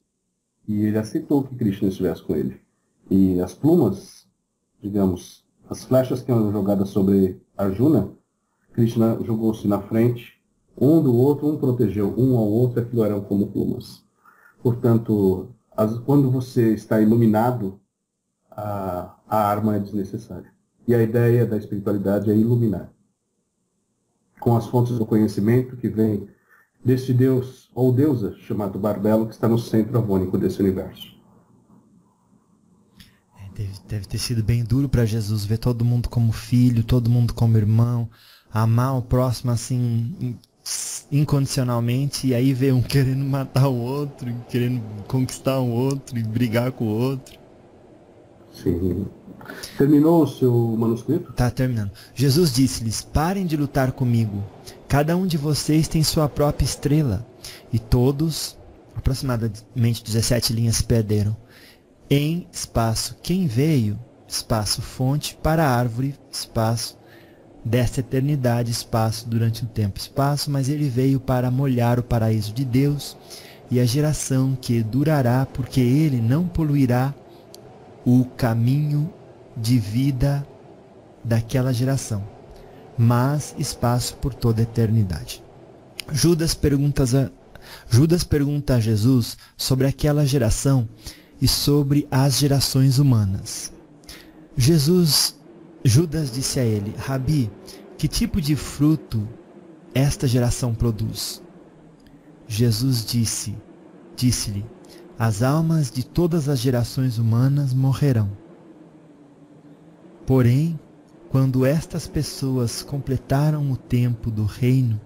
E ele aceitou que Krishna estivesse com ele. E as plumas, digamos, as flechas que eram jogadas sobre Arjuna, Krishna jogou-se na frente, um do outro, um protegeu um ao outro, aquilo eram como plumas. Portanto, as- quando você está iluminado, a, a arma é desnecessária. E a ideia da espiritualidade é iluminar. Com as fontes do conhecimento que vem deste Deus, ou deusa, chamado Barbelo, que está no centro avônico desse universo. É, Deve, deve ter sido bem duro para Jesus ver todo mundo como filho, todo mundo como irmão, amar o próximo assim in- incondicionalmente e aí ver um querendo matar o outro, querendo conquistar o outro e brigar com o outro. Sim. Terminou o seu manuscrito? Tá terminando. Jesus disse-lhes: Parem de lutar comigo. Cada um de vocês tem sua própria estrela. E todos, aproximadamente 17 linhas, perderam. Em espaço, quem veio? Espaço, fonte para a árvore, espaço desta eternidade, espaço durante um tempo, espaço, mas ele veio para molhar o paraíso de Deus e a geração que durará, porque ele não poluirá o caminho de vida daquela geração, mas espaço por toda a eternidade. Judas pergunta a, Judas pergunta a Jesus sobre aquela geração e sobre as gerações humanas. Jesus, Judas disse a ele: Rabi, que tipo de fruto esta geração produz? Jesus disse, disse-lhe: As almas de todas as gerações humanas morrerão. Porém, quando estas pessoas completaram o tempo do reino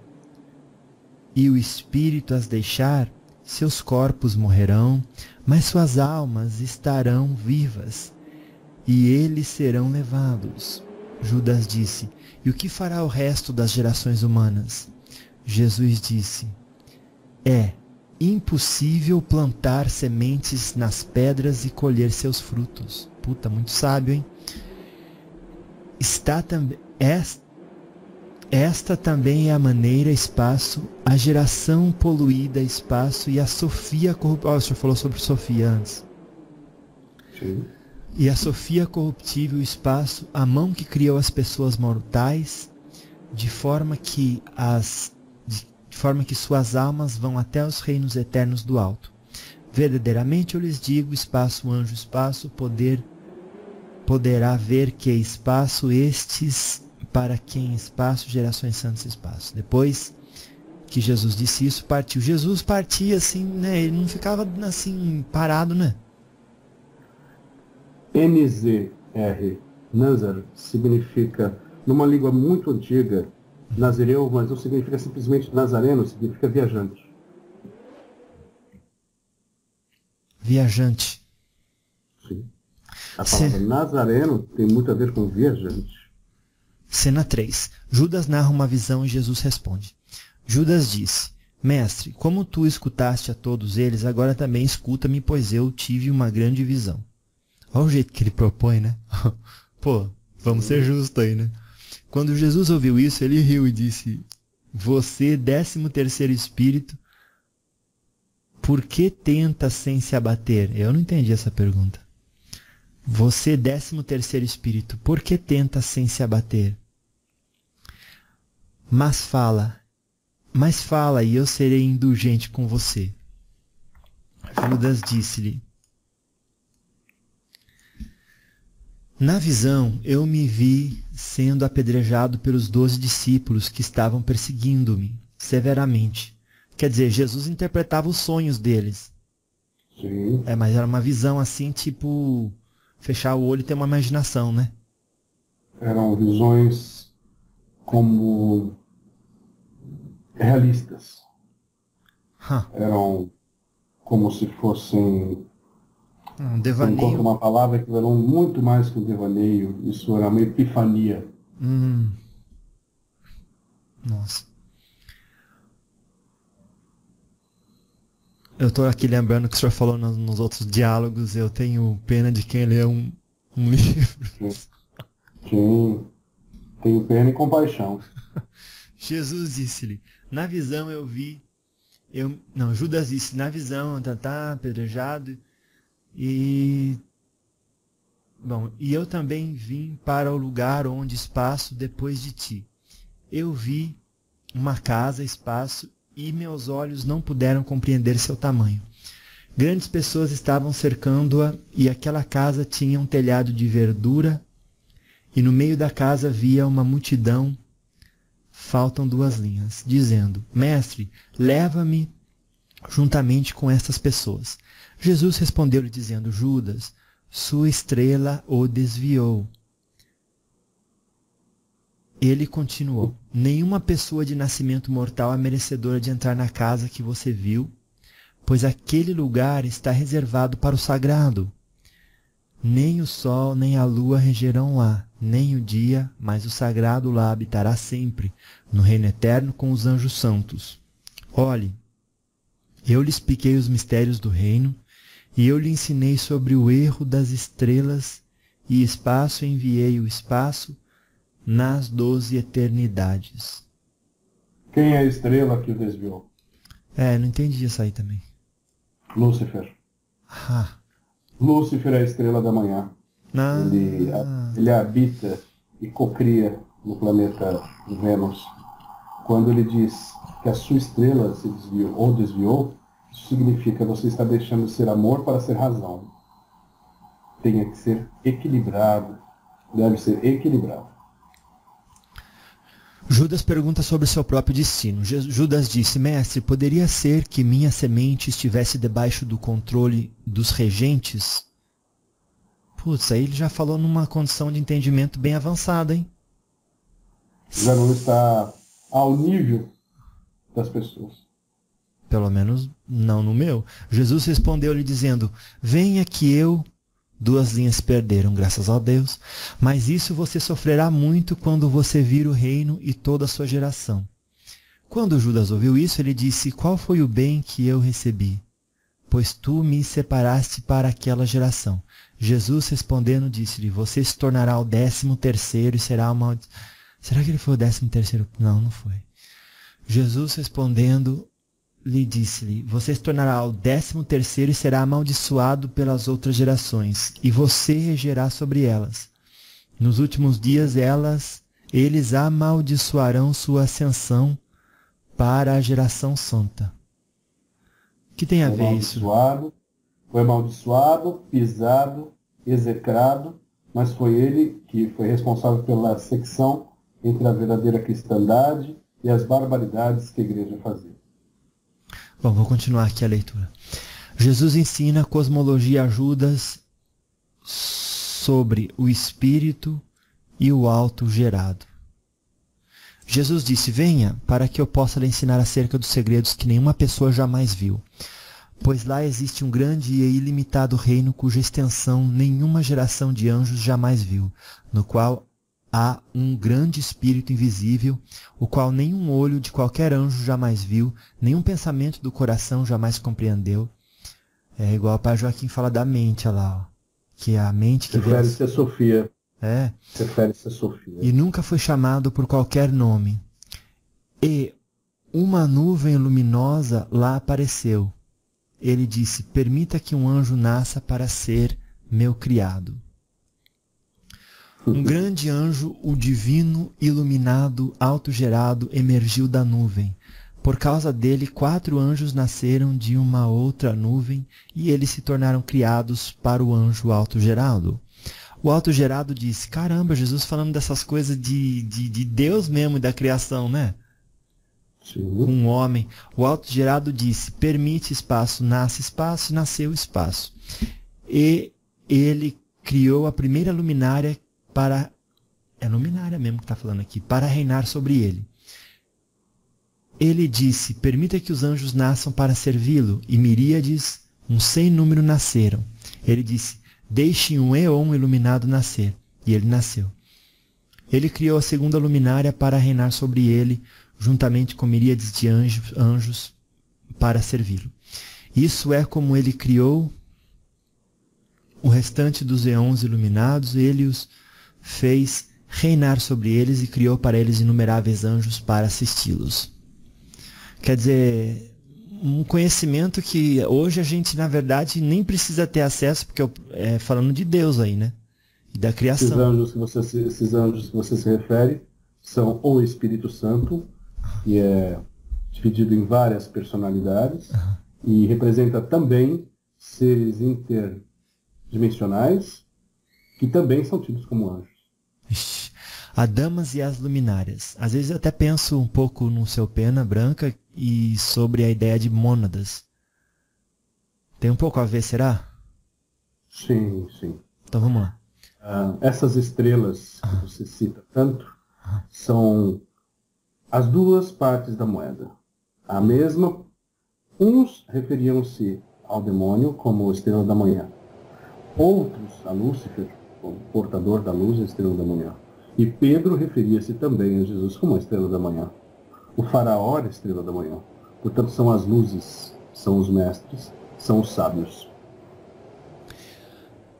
e o Espírito as deixar, seus corpos morrerão, mas suas almas estarão vivas e eles serão levados. Judas disse: E o que fará o resto das gerações humanas? Jesus disse: É impossível plantar sementes nas pedras e colher seus frutos. Puta, muito sábio, hein? Está também esta, esta também é a maneira, espaço, a geração poluída, espaço e a Sofia corruptível. Oh, o senhor falou sobre Sofia antes. Sim. E a Sofia corruptível, espaço, a mão que criou as pessoas mortais, de forma que as de, de forma que suas almas vão até os reinos eternos do alto. Verdadeiramente eu lhes digo, espaço, anjo, espaço, poder poderá ver que espaço estes para quem espaço, gerações santas espaço. Depois que Jesus disse isso, partiu. Jesus partia assim, né? Ele não ficava assim parado, né? NZR, Nazar, significa, numa língua muito antiga, Nazireu, mas não significa simplesmente nazareno, significa viajante. Viajante. A palavra Sim. nazareno tem muito a ver com viajante. Cena 3. Judas narra uma visão e Jesus responde. Judas disse: Mestre, como tu escutaste a todos eles, agora também escuta-me, pois eu tive uma grande visão. Olha o jeito que ele propõe, né? [LAUGHS] Pô, vamos ser justos aí, né? Quando Jesus ouviu isso, ele riu e disse: Você, décimo terceiro espírito, por que tenta sem se abater? Eu não entendi essa pergunta. Você, décimo terceiro espírito, por que tenta sem se abater? Mas fala, mas fala e eu serei indulgente com você. Judas disse-lhe: Na visão eu me vi sendo apedrejado pelos doze discípulos que estavam perseguindo-me severamente. Quer dizer, Jesus interpretava os sonhos deles. Sim. É, mas era uma visão assim, tipo, fechar o olho e ter uma imaginação, né? Eram visões como realistas. Hã, Eram como se fossem um Enquanto devaneio. uma palavra que eram muito mais que um devaneio, isso era uma epifania. Hum. Nossa. Eu tô aqui lembrando que o senhor falou nos, nos outros diálogos, eu tenho pena de quem lê um, um [LAUGHS] livro. Sim. Tenho pena e compaixão. Jesus disse-lhe, na visão eu vi, eu, não, Judas disse, na visão, tá, tá, apedrejado, e, bom, e eu também vim para o lugar onde espaço depois de ti. Eu vi uma casa, espaço, e meus olhos não puderam compreender seu tamanho. Grandes pessoas estavam cercando-a, e aquela casa tinha um telhado de verdura, e no meio da casa havia uma multidão faltam duas linhas, dizendo: Mestre, leva-me juntamente com estas pessoas. Jesus respondeu-lhe, dizendo: Judas, sua estrela o desviou. Ele continuou: Nenhuma pessoa de nascimento mortal é merecedora de entrar na casa que você viu, pois aquele lugar está reservado para o sagrado. Nem o sol nem a lua regerão lá, nem o dia, mas o sagrado lá habitará sempre, no reino eterno com os anjos santos. Olhe, eu lhe expliquei os mistérios do reino, e eu lhe ensinei sobre o erro das estrelas, e espaço enviei o espaço nas doze eternidades. Quem é a estrela que o desviou? É, não entendi isso aí também. Lúcifer. Ah, Lúcifer é a estrela da manhã. ah, Ele, ele habita e cocria no planeta Vênus. Quando ele diz que a sua estrela se desviou ou desviou, isso significa que você está deixando de ser amor para ser razão. Tenha que ser equilibrado. Deve ser equilibrado. Judas pergunta sobre seu próprio destino. Judas disse: Mestre, poderia ser que minha semente estivesse debaixo do controle dos regentes? Putz, aí ele já falou numa condição de entendimento bem avançada, hein? Já não está ao nível das pessoas. Pelo menos não no meu. Jesus respondeu-lhe dizendo: Venha que eu. Duas linhas perderam, graças a Deus. Mas isso você sofrerá muito quando você vir o reino e toda a sua geração. Quando Judas ouviu isso, ele disse: Qual foi o bem que eu recebi? Pois tu me separaste para aquela geração. Jesus respondendo disse-lhe: Você se tornará o décimo terceiro e será uma. Será que ele foi o décimo terceiro? Não, não foi. Jesus respondendo lhe disse-lhe: Você se tornará o décimo terceiro e será amaldiçoado pelas outras gerações, e você regerá sobre elas. Nos últimos dias elas, eles amaldiçoarão sua ascensão para a geração santa. O que tem a ver isso? foi amaldiçoado, pisado, execrado, mas foi ele que foi responsável pela secção entre a verdadeira cristandade e as barbaridades que a igreja fazia. Bom, vou continuar aqui a leitura. Jesus ensina cosmologia Judas sobre o espírito e o alto gerado. Jesus disse: Venha, para que eu possa lhe ensinar acerca dos segredos que nenhuma pessoa jamais viu. Pois lá existe um grande e ilimitado reino cuja extensão nenhuma geração de anjos jamais viu, no qual há um grande espírito invisível, o qual nenhum olho de qualquer anjo jamais viu, nenhum pensamento do coração jamais compreendeu. É igual o pai Joaquim fala da mente, olha lá, ó, que é a mente que Refere-se a Sofia. É. Refere-se a Sofia. E nunca foi chamado por qualquer nome. E uma nuvem luminosa lá apareceu. Ele disse: Permita que um anjo nasça para ser meu criado. Um grande anjo, o divino, iluminado, autogerado, emergiu da nuvem. Por causa dele, quatro anjos nasceram de uma outra nuvem e eles se tornaram criados para o anjo autogerado. O autogerado disse: Caramba, Jesus falando dessas coisas de, de, de Deus mesmo e da criação, né? Sim. Um homem. O autogerado disse: Permite espaço, nasce espaço, nasceu espaço. E ele criou a primeira luminária para. É luminária mesmo que está falando aqui, para reinar sobre ele. Ele disse: Permita que os anjos nasçam para servi-lo, e miríades, um sem número, nasceram. Ele disse: Deixe um eon iluminado nascer. E ele nasceu. Ele criou a segunda luminária para reinar sobre ele, juntamente com miríades de anjos, anjos para servi-lo. Isso é como ele criou o restante dos eons iluminados, ele os fez reinar sobre eles e criou para eles inumeráveis anjos para assisti-los. Quer dizer, um conhecimento que hoje a gente, na verdade, nem precisa ter acesso, porque é falando de Deus aí, né? E da criação. Esses anjos que você, se- esses anjos que você se refere são o Espírito Santo, que é dividido em várias personalidades, e representa também seres interdimensionais, que também são tidos como anjos. [LAUGHS] A Damas e as Luminárias. Às vezes eu até penso um pouco no seu pena branca e sobre a ideia de mônadas. Tem um pouco a ver, será? Sim, sim. Então vamos lá. Ah, essas estrelas que você cita tanto são as duas partes da moeda. A mesma, uns referiam-se ao demônio como estrela da manhã, outros a Lúcifer, o portador da luz, a estrela da manhã. E Pedro referia-se também a Jesus como a estrela da manhã. O faraó era a estrela da manhã. Portanto, são as luzes, são os mestres, são os sábios.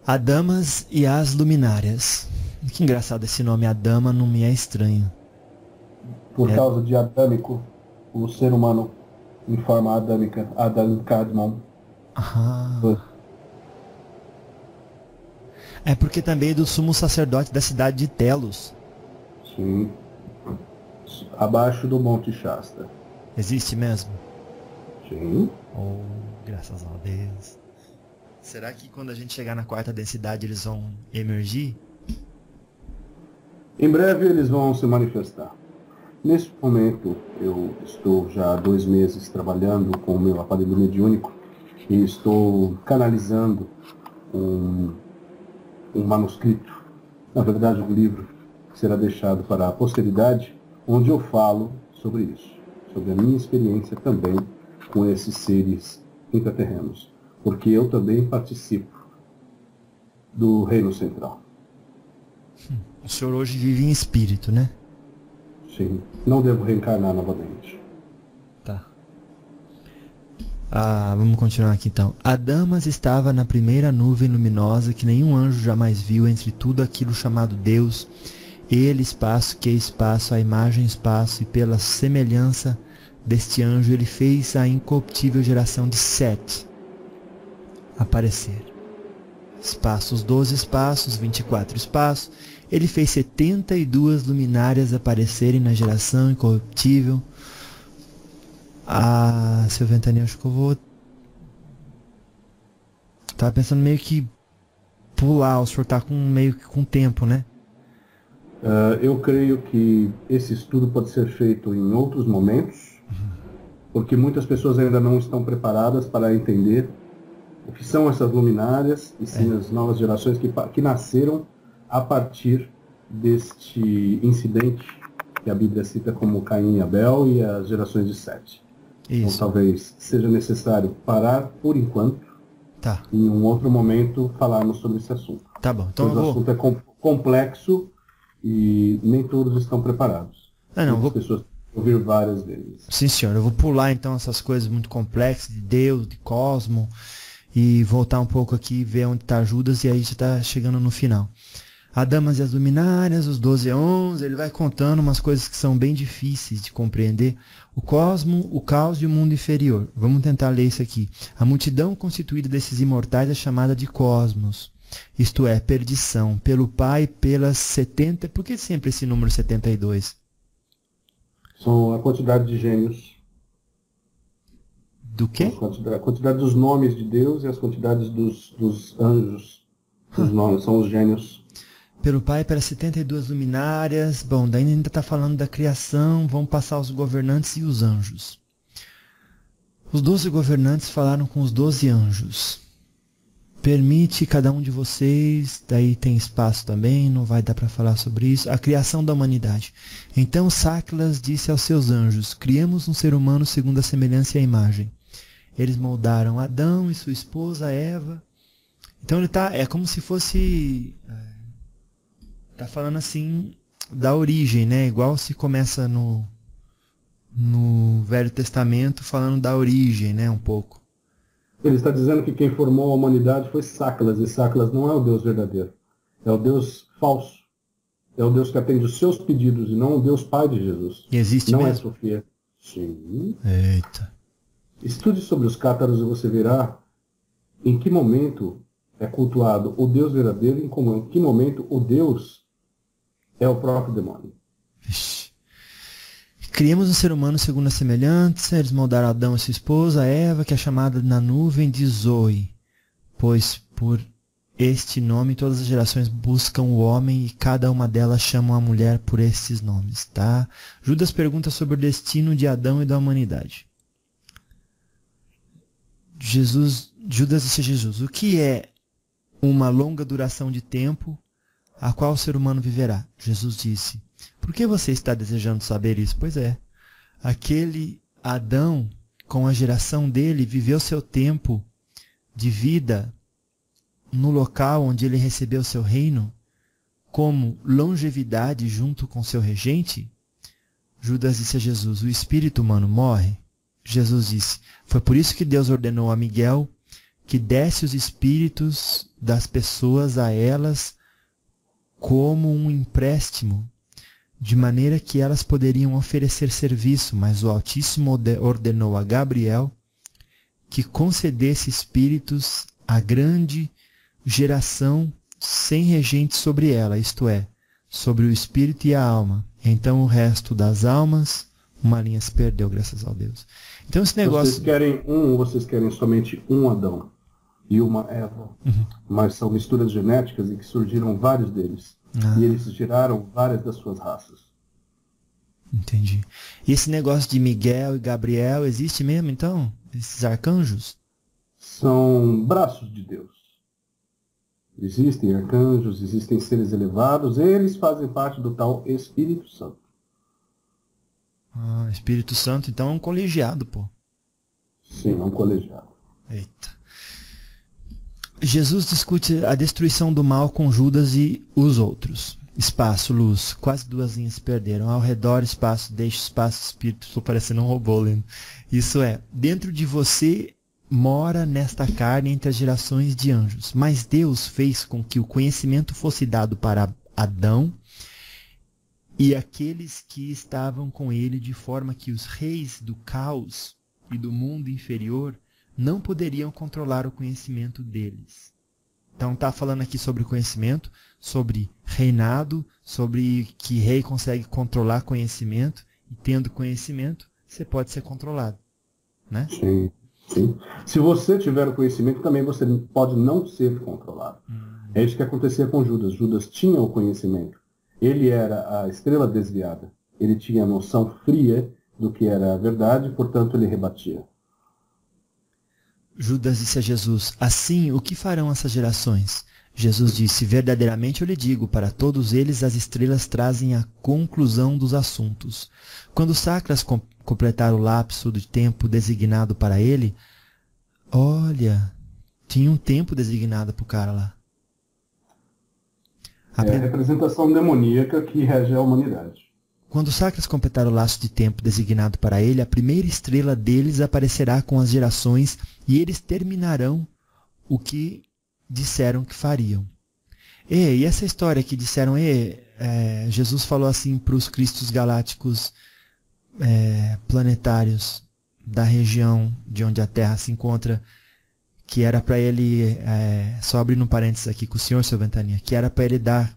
A Damas e as Luminárias. Que engraçado esse nome, a Dama, não me é estranho. Por É. causa de adâmico, o ser humano em forma adâmica, Adam Kadmon. Ah. É porque também é do sumo sacerdote da cidade de Telos. Sim. Abaixo do Monte Shasta. Existe mesmo? Sim. Oh, graças a Deus. Será que quando a gente chegar na quarta densidade eles vão emergir? Em breve eles vão se manifestar. Neste momento, eu estou já há dois meses trabalhando com o meu aparelho mediúnico e estou canalizando um, um manuscrito, na verdade um livro, que será deixado para a posteridade, onde eu falo sobre isso, sobre a minha experiência também com esses seres intraterrenos, porque eu também participo do Reino Central. O senhor hoje vive em espírito, né? Sim, não devo reencarnar novamente. Ah, vamos continuar aqui então. A Damas estava na primeira nuvem luminosa que nenhum anjo jamais viu entre tudo aquilo chamado Deus, ele espaço que é espaço, a imagem espaço, e pela semelhança deste anjo ele fez a incorruptível geração de Sete aparecer. Espaços, 12 espaços, 24 espaços. Ele fez 72 luminárias aparecerem na geração incorruptível. Ah, seu Ventania, acho que eu vou. Tava pensando meio que pular, o senhor tá com meio que com tempo, né? Ah, eu creio que esse estudo pode ser feito em outros momentos, porque muitas pessoas ainda não estão preparadas para entender o que são essas luminárias e sim as novas gerações que, que nasceram a partir deste incidente que a Bíblia cita como Caim e Abel e as gerações de Sete. Então Isso. talvez seja necessário parar por enquanto Tá, e em um outro momento falarmos sobre esse assunto. tá bom. Então pois o vou. assunto é com- complexo e nem todos estão preparados. Ah, não, Muitas vou. pessoas ouvir várias vezes. Sim, senhor. Eu vou pular então essas coisas muito complexas de Deus, de cosmo, e voltar um pouco aqui e ver onde está Judas, e aí já está chegando no final. Adamas e as luminárias, os 12 e 11, ele vai contando umas coisas que são bem difíceis de compreender. O cosmo, o caos e o mundo inferior. Vamos tentar ler isso aqui. A multidão constituída desses imortais é chamada de cosmos. Isto é, perdição, pelo Pai, pelas 70. Por que sempre esse número 72? São a quantidade de gênios, Do quê? a quantidade dos nomes de Deus e as quantidades dos, dos anjos. Os nomes são os gênios. Pelo Pai, pelas 72 luminárias. Bom, daí ainda está falando da criação. Vão passar os governantes e os anjos. Os doze governantes falaram com os doze anjos. Permite cada um de vocês, daí tem espaço também, não vai dar para falar sobre isso, a criação da humanidade. Então Sáquilas disse aos seus anjos: Criamos um ser humano segundo a semelhança e a imagem. Eles moldaram Adão e sua esposa Eva. Então ele tá, é como se fosse tá falando assim da origem, né? Igual se começa no no Velho Testamento falando da origem, né, um pouco. Ele está dizendo que quem formou a humanidade foi Sáclas, e Sáclas não é o Deus verdadeiro. É o Deus falso. É o Deus que atende os seus pedidos e não o Deus Pai de Jesus. E existe não é mesmo? Sofia. Sim. Eita. Estude sobre os cátaros e você verá em que momento é cultuado o Deus verdadeiro e em que momento o Deus é o próprio demônio. Criamos um ser humano segundo a semelhança, eles moldaram Adão e sua esposa, Eva, que é chamada na nuvem de Zoe, pois por este nome todas as gerações buscam o homem e cada uma delas chamam a mulher por esses nomes, tá? Judas pergunta sobre o destino de Adão e da humanidade. Jesus, Judas disse a Jesus, o que é uma longa duração de tempo a qual o ser humano viverá? Jesus disse, por que você está desejando saber isso? Pois é, aquele Adão, com a geração dele, viveu seu tempo de vida no local onde ele recebeu seu reino como longevidade junto com seu regente? Judas disse a Jesus, o espírito humano morre? Jesus disse, foi por isso que Deus ordenou a Miguel que desse os espíritos das pessoas a elas como um empréstimo, de maneira que elas poderiam oferecer serviço, mas o Altíssimo orde- ordenou a Gabriel que concedesse espíritos à grande geração sem regente sobre ela, isto é, sobre o espírito e a alma. Então o resto das almas, uma linha se perdeu, graças a Deus. Então esse negócio. Vocês querem um, vocês querem somente um Adão e uma Eva. Uhum. Mas são misturas genéticas e que surgiram vários deles. Ah. E eles geraram várias das suas raças. Entendi. E esse negócio de Miguel e Gabriel existe mesmo, então? Esses arcanjos? São braços de Deus. Existem arcanjos, existem seres elevados, eles fazem parte do tal Espírito Santo. Ah, Espírito Santo, então é um colegiado, pô. Sim, é um colegiado. Eita. Jesus discute a destruição do mal com Judas e os outros. Espaço, luz, quase duas linhas perderam. Ao redor, espaço, deixa espaço, espírito. Estou parecendo um robô lendo. Isso é, dentro de você mora nesta carne entre as gerações de anjos. Mas Deus fez com que o conhecimento fosse dado para Adão e aqueles que estavam com ele, de forma que os reis do caos e do mundo inferior não poderiam controlar o conhecimento deles. Então está falando aqui sobre conhecimento, sobre reinado, sobre que rei consegue controlar conhecimento e tendo conhecimento, você pode ser controlado, né? Sim, sim. Se você tiver o conhecimento, também você pode não ser controlado. É isso que acontecia com Judas. Judas tinha o conhecimento. Ele era a estrela desviada. Ele tinha a noção fria do que era a verdade, portanto ele rebatia. Judas disse a Jesus: Assim, o que farão essas gerações? Jesus disse: Verdadeiramente eu lhe digo, para todos eles as estrelas trazem a conclusão dos assuntos. Quando Sacras com completar o lapso de tempo designado para ele, olha, tinha um tempo designado para o cara lá. A é a representação demoníaca que rege a humanidade. Quando Sacras completar o laço de tempo designado para ele, a primeira estrela deles aparecerá com as gerações e eles terminarão o que disseram que fariam. E, e essa história que disseram, e, é, Jesus falou assim para os cristos galácticos é, planetários da região de onde a Terra se encontra, que era para ele, é, só abrindo um parênteses aqui com o senhor, seu Ventania, que era para ele dar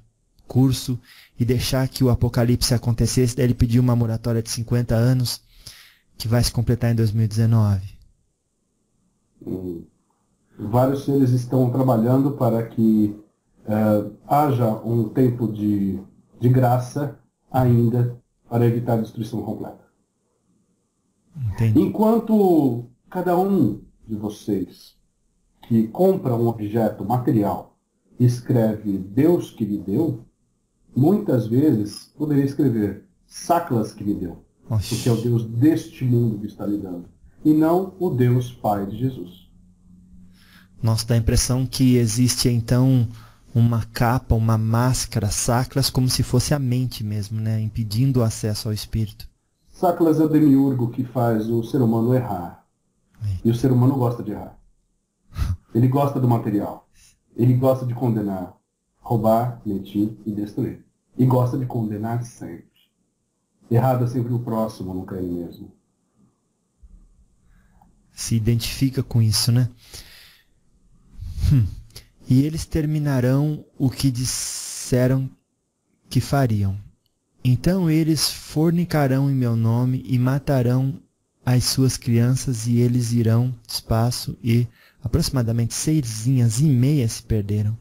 curso e deixar que o apocalipse acontecesse, daí ele pediu uma moratória de 50 anos, que vai se completar em 2019. Hum vários seres estão trabalhando para que uh, haja um tempo de, de graça ainda para evitar a destruição completa. Entendi. Enquanto cada um de vocês que compra um objeto material escreve Deus que lhe deu, muitas vezes poderia escrever Saclas que lhe deu, Oxi. porque é o Deus deste mundo que está lhe dando, e não o Deus Pai de Jesus. Nossa, dá a impressão que existe então uma capa, uma máscara, sacras, como se fosse a mente mesmo, né? Impedindo o acesso ao espírito. Sacras é o demiurgo que faz o ser humano errar. E o ser humano gosta de errar. Ele gosta do material. Ele gosta de condenar, roubar, mentir e destruir. E gosta de condenar sempre. Errado é sempre o próximo, nunca ele mesmo. Se identifica com isso, né? Hum. E eles terminarão o que disseram que fariam. Então eles fornicarão em meu nome e matarão as suas crianças e eles irão espaço e aproximadamente seis linhas e meia se perderam.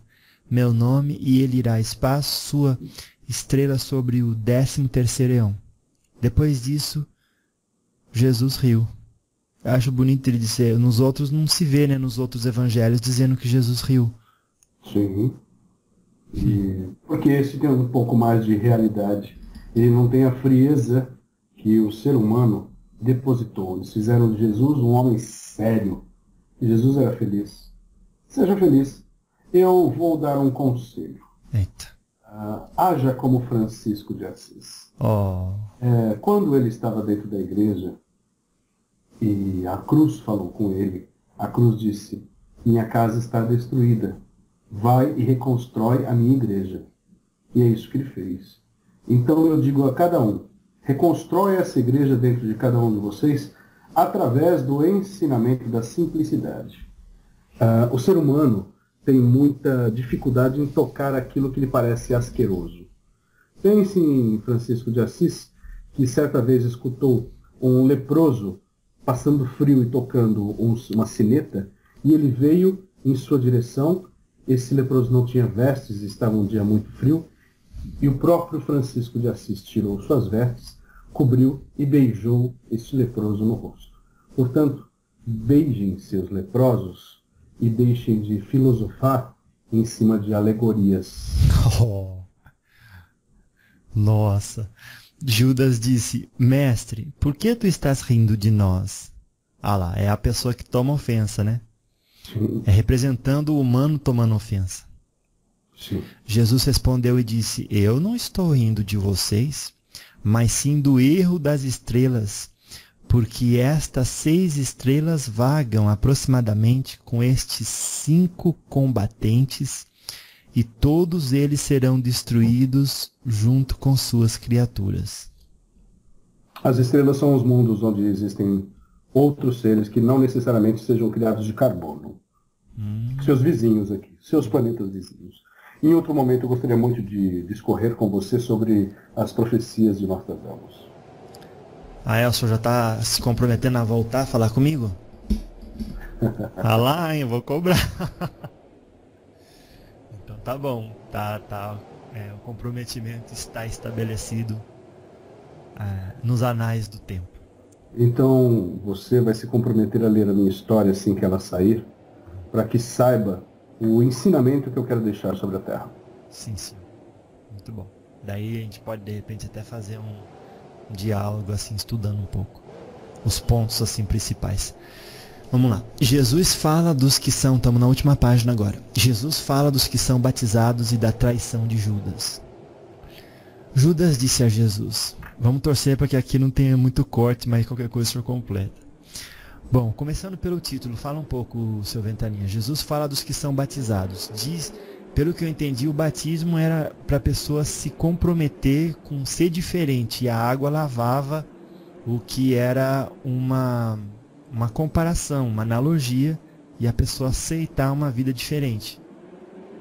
Meu nome e ele irá espaço sua estrela sobre o décimo terceiro eão. Depois disso, Jesus riu acho bonito ele dizer, nos outros não se vê, né, nos outros evangelhos, dizendo que Jesus riu. Sim. E, porque esse tem um pouco mais de realidade. Ele não tem a frieza que o ser humano depositou. Eles fizeram de Jesus um homem sério. E Jesus era feliz. Seja feliz. Eu vou dar um conselho. Eita. Uh, haja como Francisco de Assis. Oh. É, quando ele estava dentro da igreja, e a cruz falou com ele. A cruz disse: Minha casa está destruída. Vai e reconstrói a minha igreja. E é isso que ele fez. Então eu digo a cada um: reconstrói essa igreja dentro de cada um de vocês através do ensinamento da simplicidade. Uh, o ser humano tem muita dificuldade em tocar aquilo que lhe parece asqueroso. Pense em Francisco de Assis, que certa vez escutou um leproso passando frio e tocando uma sineta, e ele veio em sua direção. Esse leproso não tinha vestes, estava um dia muito frio, e o próprio Francisco de Assis tirou suas vestes, cobriu e beijou esse leproso no rosto. Portanto, beijem seus leprosos e deixem de filosofar em cima de alegorias. Oh. Nossa. Judas disse: Mestre, por que tu estás rindo de nós? Ah lá, é a pessoa que toma ofensa, né? Sim. É representando o humano tomando ofensa. Sim. Jesus respondeu e disse: Eu não estou rindo de vocês, mas sim do erro das estrelas, porque estas seis estrelas vagam aproximadamente com estes cinco combatentes e todos eles serão destruídos junto com suas criaturas. As estrelas são os mundos onde existem outros seres que não necessariamente sejam criados de carbono. Hum. Seus vizinhos aqui, seus planetas vizinhos. Em outro momento eu gostaria muito de discorrer com você sobre as profecias de Nostradamus. A Elson já está se comprometendo a voltar a falar comigo? ah lá, hein, vou cobrar. [LAUGHS] tá bom, tá, tá. É, o comprometimento está estabelecido é, nos anais do tempo. Então você vai se comprometer a ler a minha história assim que ela sair, para que saiba o ensinamento que eu quero deixar sobre a Terra. Sim, sim. Muito bom. Daí a gente pode de repente até fazer um, diálogo assim, estudando um pouco os pontos assim principais. Vamos lá. Jesus fala dos que são, estamos na última página agora. Jesus fala dos que são batizados e da traição de Judas. Judas disse a Jesus: Vamos torcer para que aqui não tenha muito corte, mas qualquer coisa for completa. Bom, começando pelo título, fala um pouco, seu Ventania. Jesus fala dos que são batizados. Diz, pelo que eu entendi, o batismo era para a pessoa se comprometer com ser diferente. E a água lavava o que era uma, uma comparação, uma analogia, e a pessoa aceitar uma vida diferente.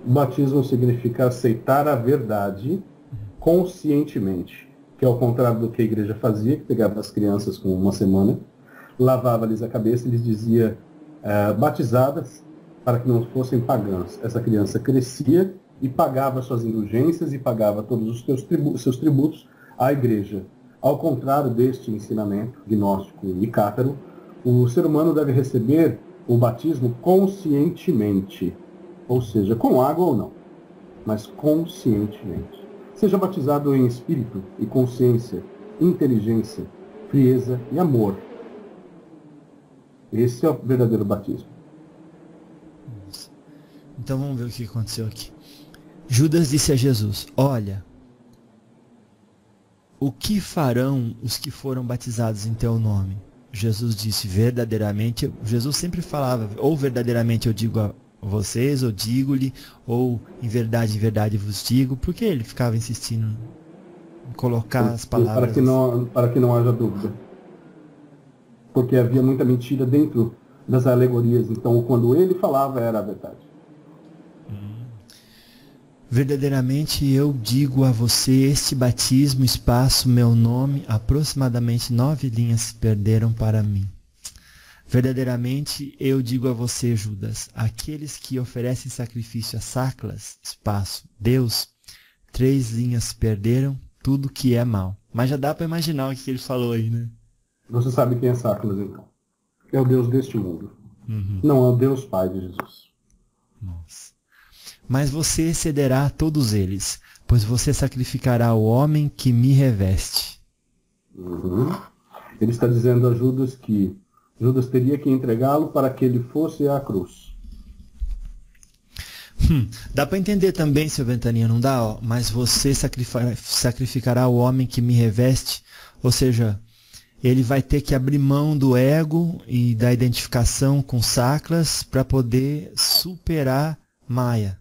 Batismo significa aceitar a verdade conscientemente, que é o contrário do que a igreja fazia, que pegava as crianças com uma semana lavava-lhes a cabeça e lhes dizia uh, batizadas para que não fossem pagãs. Essa criança crescia e pagava suas indulgências e pagava todos os seus tributos, seus tributos à igreja. Ao contrário deste ensinamento gnóstico e cátaro, o ser humano deve receber o batismo conscientemente, ou seja, com água ou não, mas conscientemente. Seja batizado em espírito e consciência, inteligência, frieza e amor, esse é o verdadeiro batismo. Então vamos ver o que aconteceu aqui. Judas disse a Jesus: Olha, o que farão os que foram batizados em teu nome? Jesus disse: Verdadeiramente, Jesus sempre falava, ou verdadeiramente eu digo a vocês, ou digo-lhe, ou em verdade, em verdade vos digo. Por que ele ficava insistindo em colocar as palavras? Para que não, para que não haja dúvida porque havia muita mentira dentro das alegorias. Então, quando ele falava, era a verdade. Verdadeiramente eu digo a você, este batismo, espaço, meu nome, aproximadamente nove linhas se perderam para mim. Verdadeiramente eu digo a você, Judas, aqueles que oferecem sacrifício a saclas, espaço, Deus, três linhas perderam tudo que é mal. Mas já dá para imaginar o que ele falou aí, né? Você sabe quem é Sáculas, então. É o Deus deste mundo. Uhum. Não é o Deus Pai de Jesus. Mas você excederá a todos eles, pois você sacrificará o homem que me reveste. Uhum. Ele está dizendo a Judas que Judas teria que entregá-lo para que ele fosse à cruz. Hum, dá para entender também, seu Ventania, não dá? Ó, mas você sacrificará o homem que me reveste, ou seja, ele vai ter que abrir mão do ego e da identificação com sacras para poder superar Maia.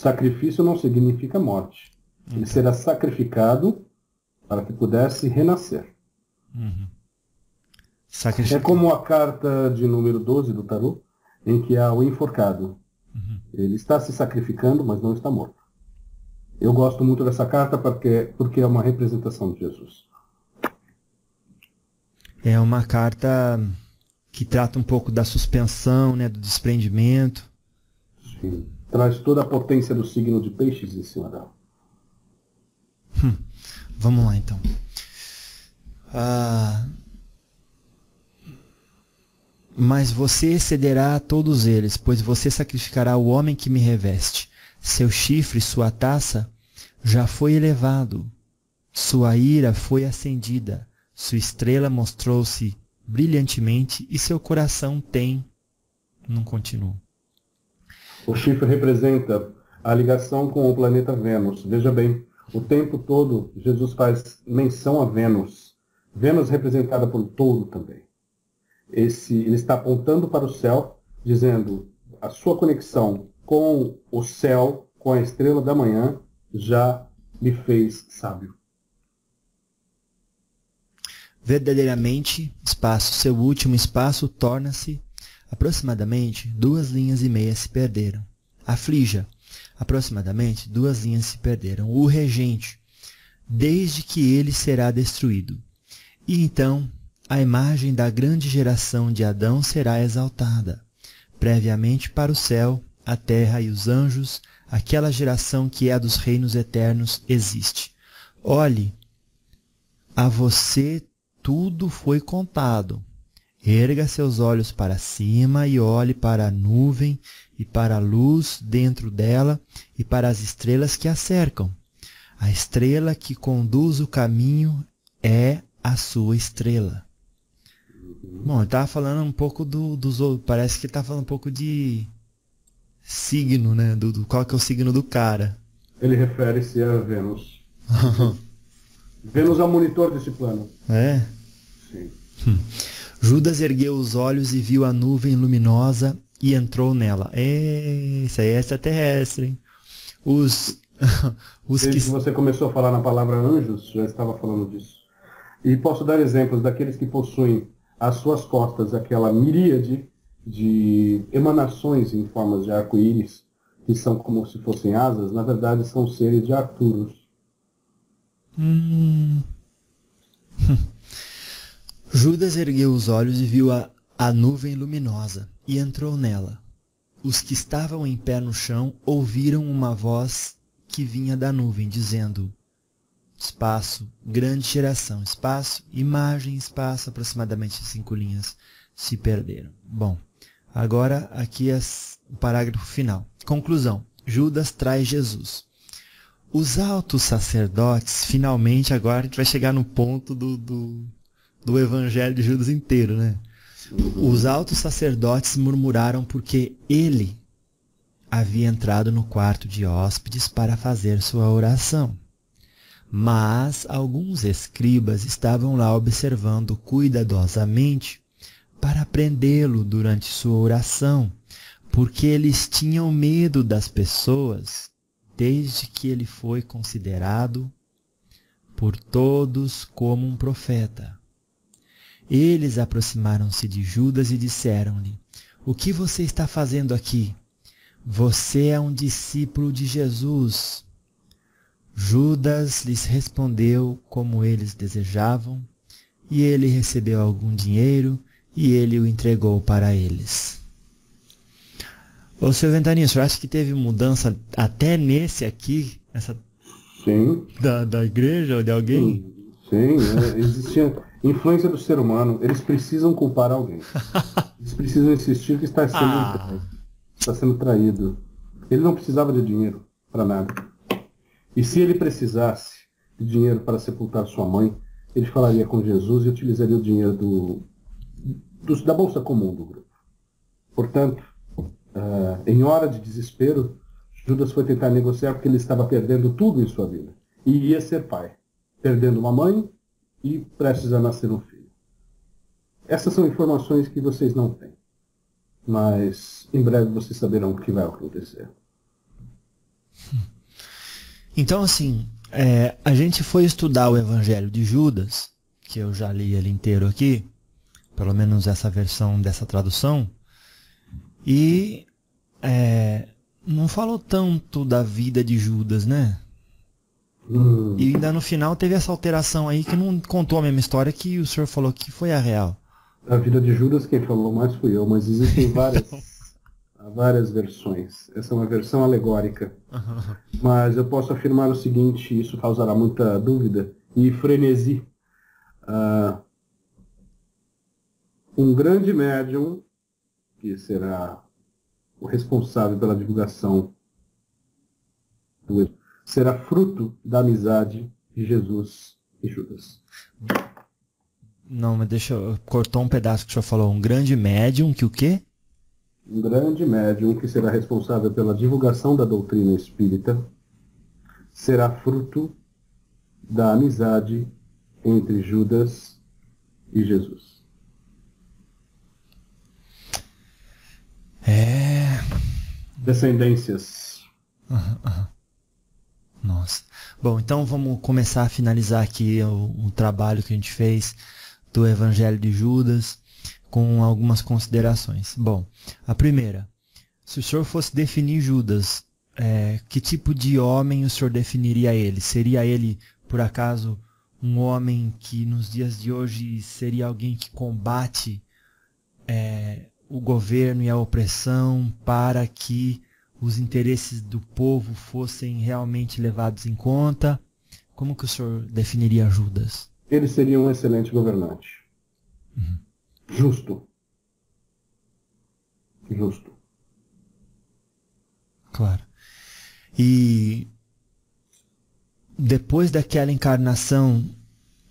Sacrifício não significa morte. Ele será sacrificado para que pudesse renascer. Uhum. É como a carta de número 12 do tarô, em que há o enforcado. Uhum. Ele está se sacrificando, mas não está morto. Eu gosto muito dessa carta porque, porque é uma representação de Jesus. É uma carta que trata um pouco da suspensão, né, do desprendimento. Sim. Traz toda a potência do signo de peixes em cima dela. Hum. Vamos lá então. Ah, mas você excederá a todos eles, pois você sacrificará o homem que me reveste. Seu chifre, sua taça, já foi elevado. Sua ira foi acendida. Sua estrela mostrou-se brilhantemente e seu coração tem. Não continua. O chifre representa a ligação com o planeta Vênus. Veja bem, o tempo todo Jesus faz menção a Vênus. Vênus representada por touro também. Esse, ele está apontando para o céu, dizendo a sua conexão com o céu, com a estrela da manhã, já me fez sábio. Verdadeiramente, espaço, seu último espaço torna-se aproximadamente duas linhas e meia se perderam. Aflija, aproximadamente duas linhas se perderam. O regente, desde que ele será destruído. E então a imagem da grande geração de Adão será exaltada, previamente para o céu, a terra e os anjos, aquela geração que é a dos reinos eternos existe. Olhe, a você tudo foi contado. Erga seus olhos para cima e olhe para a nuvem e para a luz dentro dela e para as estrelas que a cercam. A estrela que conduz o caminho é a sua estrela. Bom, ele estava falando um pouco do, dos Parece que ele está falando um pouco de signo, né? Do, do, qual que é o signo do cara. Ele refere-se a Vênus. [LAUGHS] Vênus é o monitor desse plano. É? Sim. Hum. Judas ergueu os olhos e viu a nuvem luminosa e entrou nela. É, isso aí é extraterrestre, hein? Os, [LAUGHS] os Desde que... que você começou a falar na palavra anjos, já estava falando disso. E posso dar exemplos daqueles que possuem às suas costas aquela miríade de emanações em formas de arco-íris, que são como se fossem asas, na verdade são seres de Arturos. Hum. [LAUGHS] Judas ergueu os olhos e viu a, a nuvem luminosa e entrou nela. Os que estavam em pé no chão ouviram uma voz que vinha da nuvem, dizendo: Espaço, grande geração, espaço, imagem, espaço, aproximadamente cinco linhas se perderam. Bom, agora aqui é o parágrafo final. Conclusão: Judas traz Jesus. Os altos sacerdotes, finalmente, agora a gente vai chegar no ponto do, do, do evangelho de Judas inteiro, né? Os altos sacerdotes murmuraram porque ele havia entrado no quarto de hóspedes para fazer sua oração. Mas alguns escribas estavam lá observando cuidadosamente para prendê-lo durante sua oração, porque eles tinham medo das pessoas desde que ele foi considerado por todos como um profeta. Eles aproximaram-se de Judas e disseram-lhe: O que você está fazendo aqui? Você é um discípulo de Jesus. Judas lhes respondeu como eles desejavam, e ele recebeu algum dinheiro e ele o entregou para eles. Ô, seu Ventania, o senhor acha que teve mudança até nesse aqui? Essa... Sim. Da, da igreja ou de alguém? Sim, sim é, existia influência do ser humano, eles precisam culpar alguém. [LAUGHS] Eles precisam insistir que está sendo, ah. está sendo traído. Ele não precisava de dinheiro para nada. E se ele precisasse de dinheiro para sepultar sua mãe, ele falaria com Jesus e utilizaria o dinheiro do, do da bolsa comum do grupo. Portanto, uh, em hora de desespero, Judas foi tentar negociar porque ele estava perdendo tudo em sua vida. E ia ser pai. Perdendo uma mãe, e prestes a nascer um filho. Essas são informações que vocês não têm, mas em breve vocês saberão o que vai acontecer. [LAUGHS] Então, assim, é, a gente foi estudar o Evangelho de Judas, que eu já li ele inteiro aqui, pelo menos essa versão dessa tradução, e é, não falou tanto da vida de Judas, né? Hum. E ainda no final teve essa alteração aí que não contou a mesma história que o senhor falou que foi a real. A vida de Judas quem falou mais fui eu, mas existem [LAUGHS] várias, várias versões. Essa é uma versão alegórica. Uhum. Mas eu posso afirmar o seguinte, isso causará muita dúvida e frenesi. Uh, um grande médium, que será o responsável pela divulgação do será fruto da amizade de Jesus e Judas. Não, mas deixa eu. Cortou um pedaço que o senhor falou. Um grande médium que o quê? Um grande médium que será responsável pela divulgação da doutrina espírita será fruto da amizade entre Judas e Jesus. É. Descendências. Uhum, uhum. Nossa. Bom, então vamos começar a finalizar aqui o, o, trabalho que a gente fez do Evangelho de Judas com algumas considerações. Bom, a primeira, se o senhor fosse definir Judas, é, que tipo de homem o senhor definiria ele? Seria ele, por acaso, um homem que nos dias de hoje seria alguém que combate é, o governo e a opressão para que os interesses do povo fossem realmente levados em conta? Como que o senhor definiria Judas? Ele seria um excelente governante. Uhum. justo. Justo. Claro. E depois daquela encarnação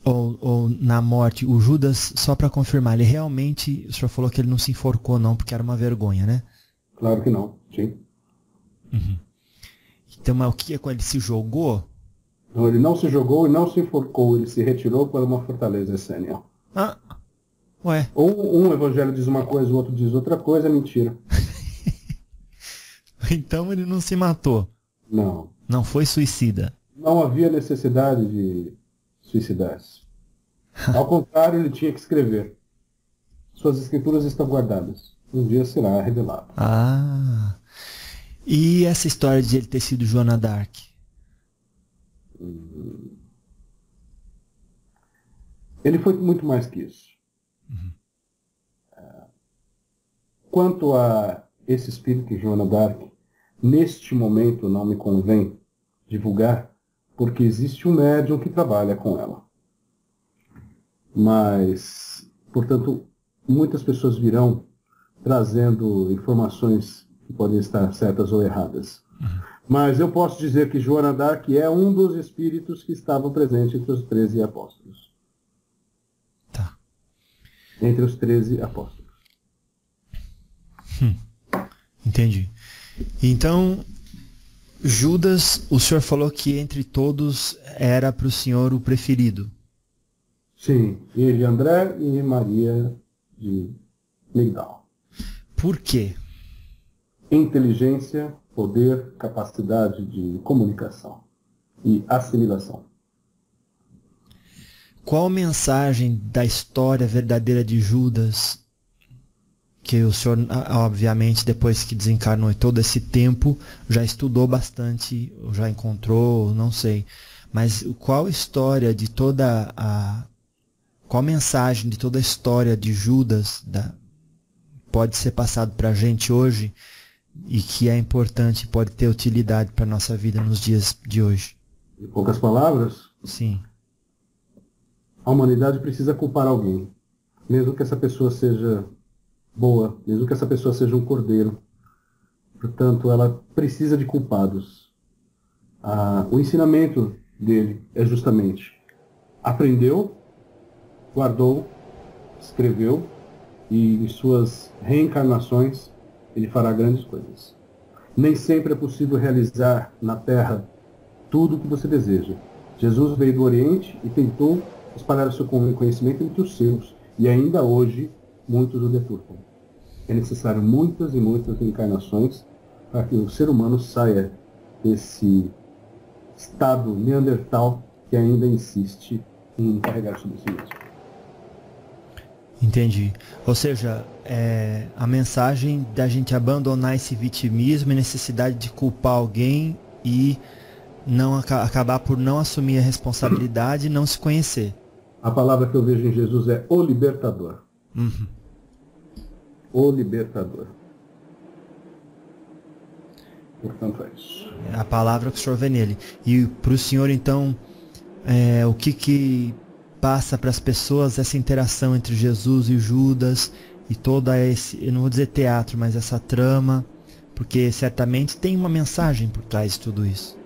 ou, ou na morte, o Judas, só para confirmar, ele realmente, o senhor falou que ele não se enforcou não, porque era uma vergonha, né? Claro que não, sim. Uhum. Então, mas o que é quando ele se jogou? Não, ele não se jogou e não se enforcou, ele se retirou para uma fortaleza essênia. Ah, ué. Ou um evangelho diz uma coisa, o outro diz outra coisa, é mentira. [LAUGHS] então ele não se matou. Não. Não foi suicida. Não havia necessidade de suicidar-se. [LAUGHS] Ao contrário, ele tinha que escrever. Suas escrituras estão guardadas. Um dia será revelado. Ah. E essa história de ele ter sido Joana Dark? Ele foi muito mais que isso. Quanto a esse espírito de Joana Dark, neste momento não me convém divulgar, porque existe um médium que trabalha com ela. Mas, portanto, muitas pessoas virão trazendo informações que podem estar certas ou erradas. Mas eu posso dizer que Joana Dark é um dos espíritos que estavam presentes entre os 13 apóstolos. Tá. Entre os 13 apóstolos. Entendi. Então, Judas, o senhor falou que entre todos era para o senhor o preferido. Sim, ele, André e Maria de Migdal. Por quê? Inteligência, poder, capacidade de comunicação e assimilação. Qual mensagem da história verdadeira de Judas que o senhor, obviamente, depois que desencarnou e todo esse tempo, já estudou bastante, já encontrou, não sei. Mas qual história de toda a. Qual mensagem de toda a história de Judas da, pode ser passado para a gente hoje e que é importante, pode ter utilidade para a nossa vida nos dias de hoje? Em poucas palavras, Sim. a humanidade precisa culpar alguém. Mesmo que essa pessoa seja boa, mesmo que essa pessoa seja um cordeiro. Portanto, ela precisa de culpados. Ah, o ensinamento dele é justamente aprendeu, guardou, escreveu e em suas reencarnações ele fará grandes coisas. Nem sempre é possível realizar na Terra tudo o que você deseja. Jesus veio do Oriente e tentou espalhar o seu conhecimento entre os seus, e ainda hoje muitos o deturpam. É necessário muitas e muitas encarnações para que o ser humano saia desse estado neandertal que ainda insiste em carregar sobre si mesmo. Entendi. Ou seja, é, a mensagem da gente abandonar esse vitimismo e necessidade de culpar alguém e não aca acabar por não assumir a responsabilidade e não se conhecer. A palavra que eu vejo em Jesus é o libertador. Uhum. O libertador. Portanto, é isso. É a palavra que o senhor vê nele. E para o senhor, então, é, o que, que passa para as pessoas essa interação entre Jesus e Judas e toda esse, eu não vou dizer teatro, mas essa trama, porque certamente tem uma mensagem por trás de tudo isso.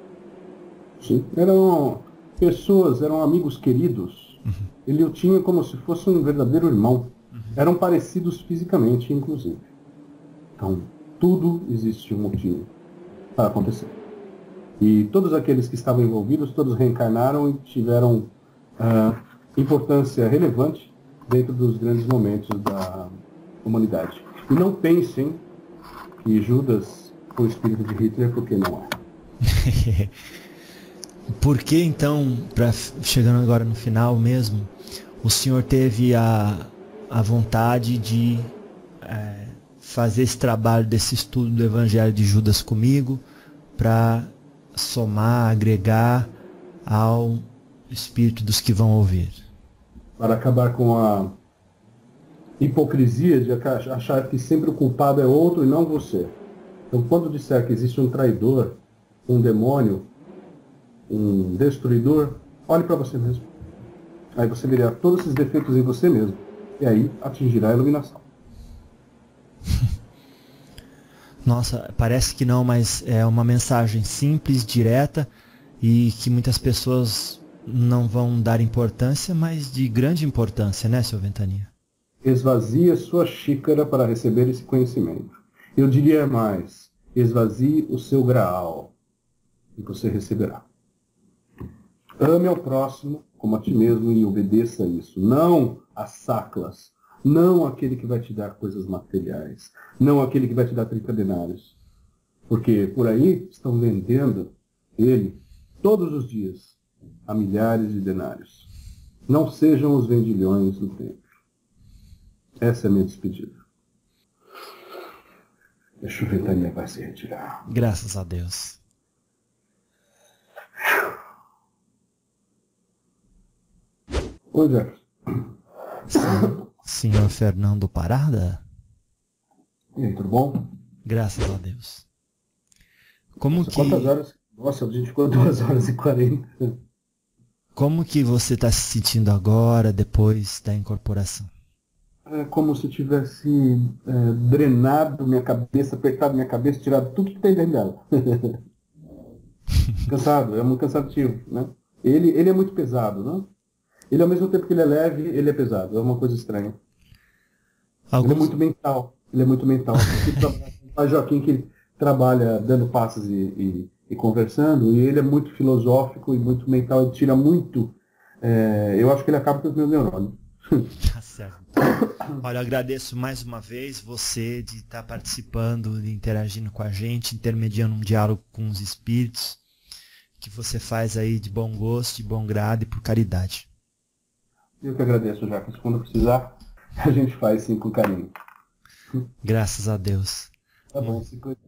Sim. Eram pessoas, eram amigos queridos. Ele o tinha como se fosse um verdadeiro irmão. Eram parecidos fisicamente, inclusive. Então, tudo existe um motivo para acontecer. E todos aqueles que estavam envolvidos, todos reencarnaram e tiveram ah, importância relevante dentro dos grandes momentos da humanidade. E não pensem que Judas foi o espírito de Hitler, porque não é. [LAUGHS] Por que então, pra, chegando agora no final mesmo, o senhor teve a, a vontade de é, fazer esse trabalho desse estudo do Evangelho de Judas comigo para somar, agregar ao espírito dos que vão ouvir? Para acabar com a hipocrisia de achar que sempre o culpado é outro e não você. Então, quando disser que existe um traidor, um demônio, um destruidor, olhe para você mesmo. Aí você verá todos esses defeitos em você mesmo E aí atingirá a iluminação. [LAUGHS] Nossa, parece que não, mas é uma mensagem simples, direta e que muitas pessoas não vão dar importância, mas de grande importância, né, seu Ventania? Esvazie sua xícara para receber esse conhecimento. Eu diria mais, esvazie o seu graal e você receberá. Ame ao próximo como a ti mesmo e obedeça a isso. Não a saclas, não aquele que vai te dar coisas materiais, não aquele que vai te dar 30 denários. Porque por aí estão vendendo ele todos os dias a milhares de denários. Não sejam os vendilhões do tempo. Essa é a minha despedida. A chuventania vai se retirar. Graças a Deus. Oi, Jefferson. Senhor Fernando Parada? E aí, tudo bom? Graças a Deus. Como Nossa, que Quantas horas? Nossa, a gente ficou 2 [LAUGHS] horas e 40. como que você está se sentindo agora depois da incorporação? É como se eu tivesse é, drenado minha cabeça, apertado minha cabeça, tirado tudo que tem dentro dela. [LAUGHS] Cansado, é muito cansativo, né? Ele, ele é muito pesado, né? Ele, ao mesmo tempo que ele é leve, ele é pesado. É uma coisa estranha. Ele é Alguns, muito mental. Ele é muito mental. O Joaquim que trabalha dando passos e, e- e conversando, e ele é muito filosófico e muito mental. Ele tira muito. é, eu acho que ele acaba com os meus neurônios. [LAUGHS] Tá certo. Olha, eu agradeço mais uma vez você de estar participando, de interagindo com a gente, intermediando um diálogo com os espíritos, que você faz aí de bom gosto, de bom grado e por caridade. Eu que agradeço, Jacques. Quando precisar, a gente faz sim com carinho. Graças a Deus. Tá bom, se cuida.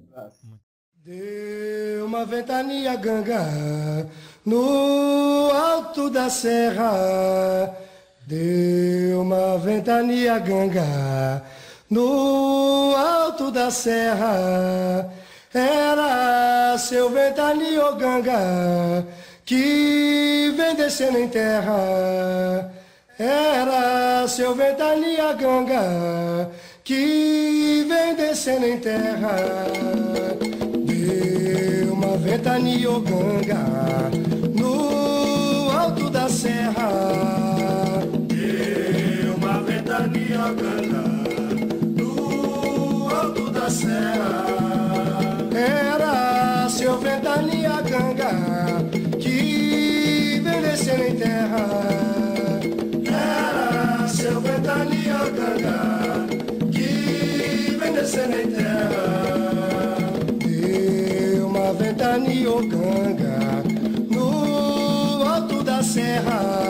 Deu uma ventania ganga no alto da serra. Deu uma ventania ganga no alto da serra. Era seu ventania ganga que vem descendo em terra. Era seu ventania ganga que vem descendo em terra. Deu uma ventania ganga no Era seu ventania ganga que descendo em terra. Era seu ventania ganga que descendo em terra. Deu uma ventania ganga no alto da serra.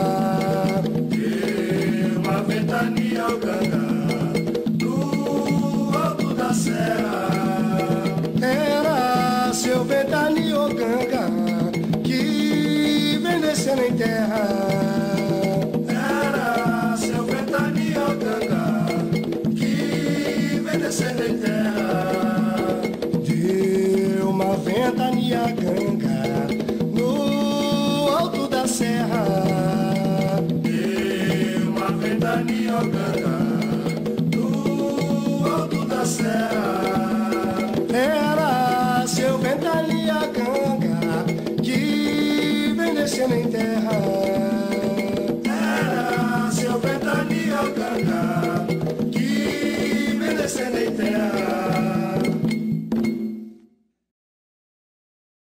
Em terra.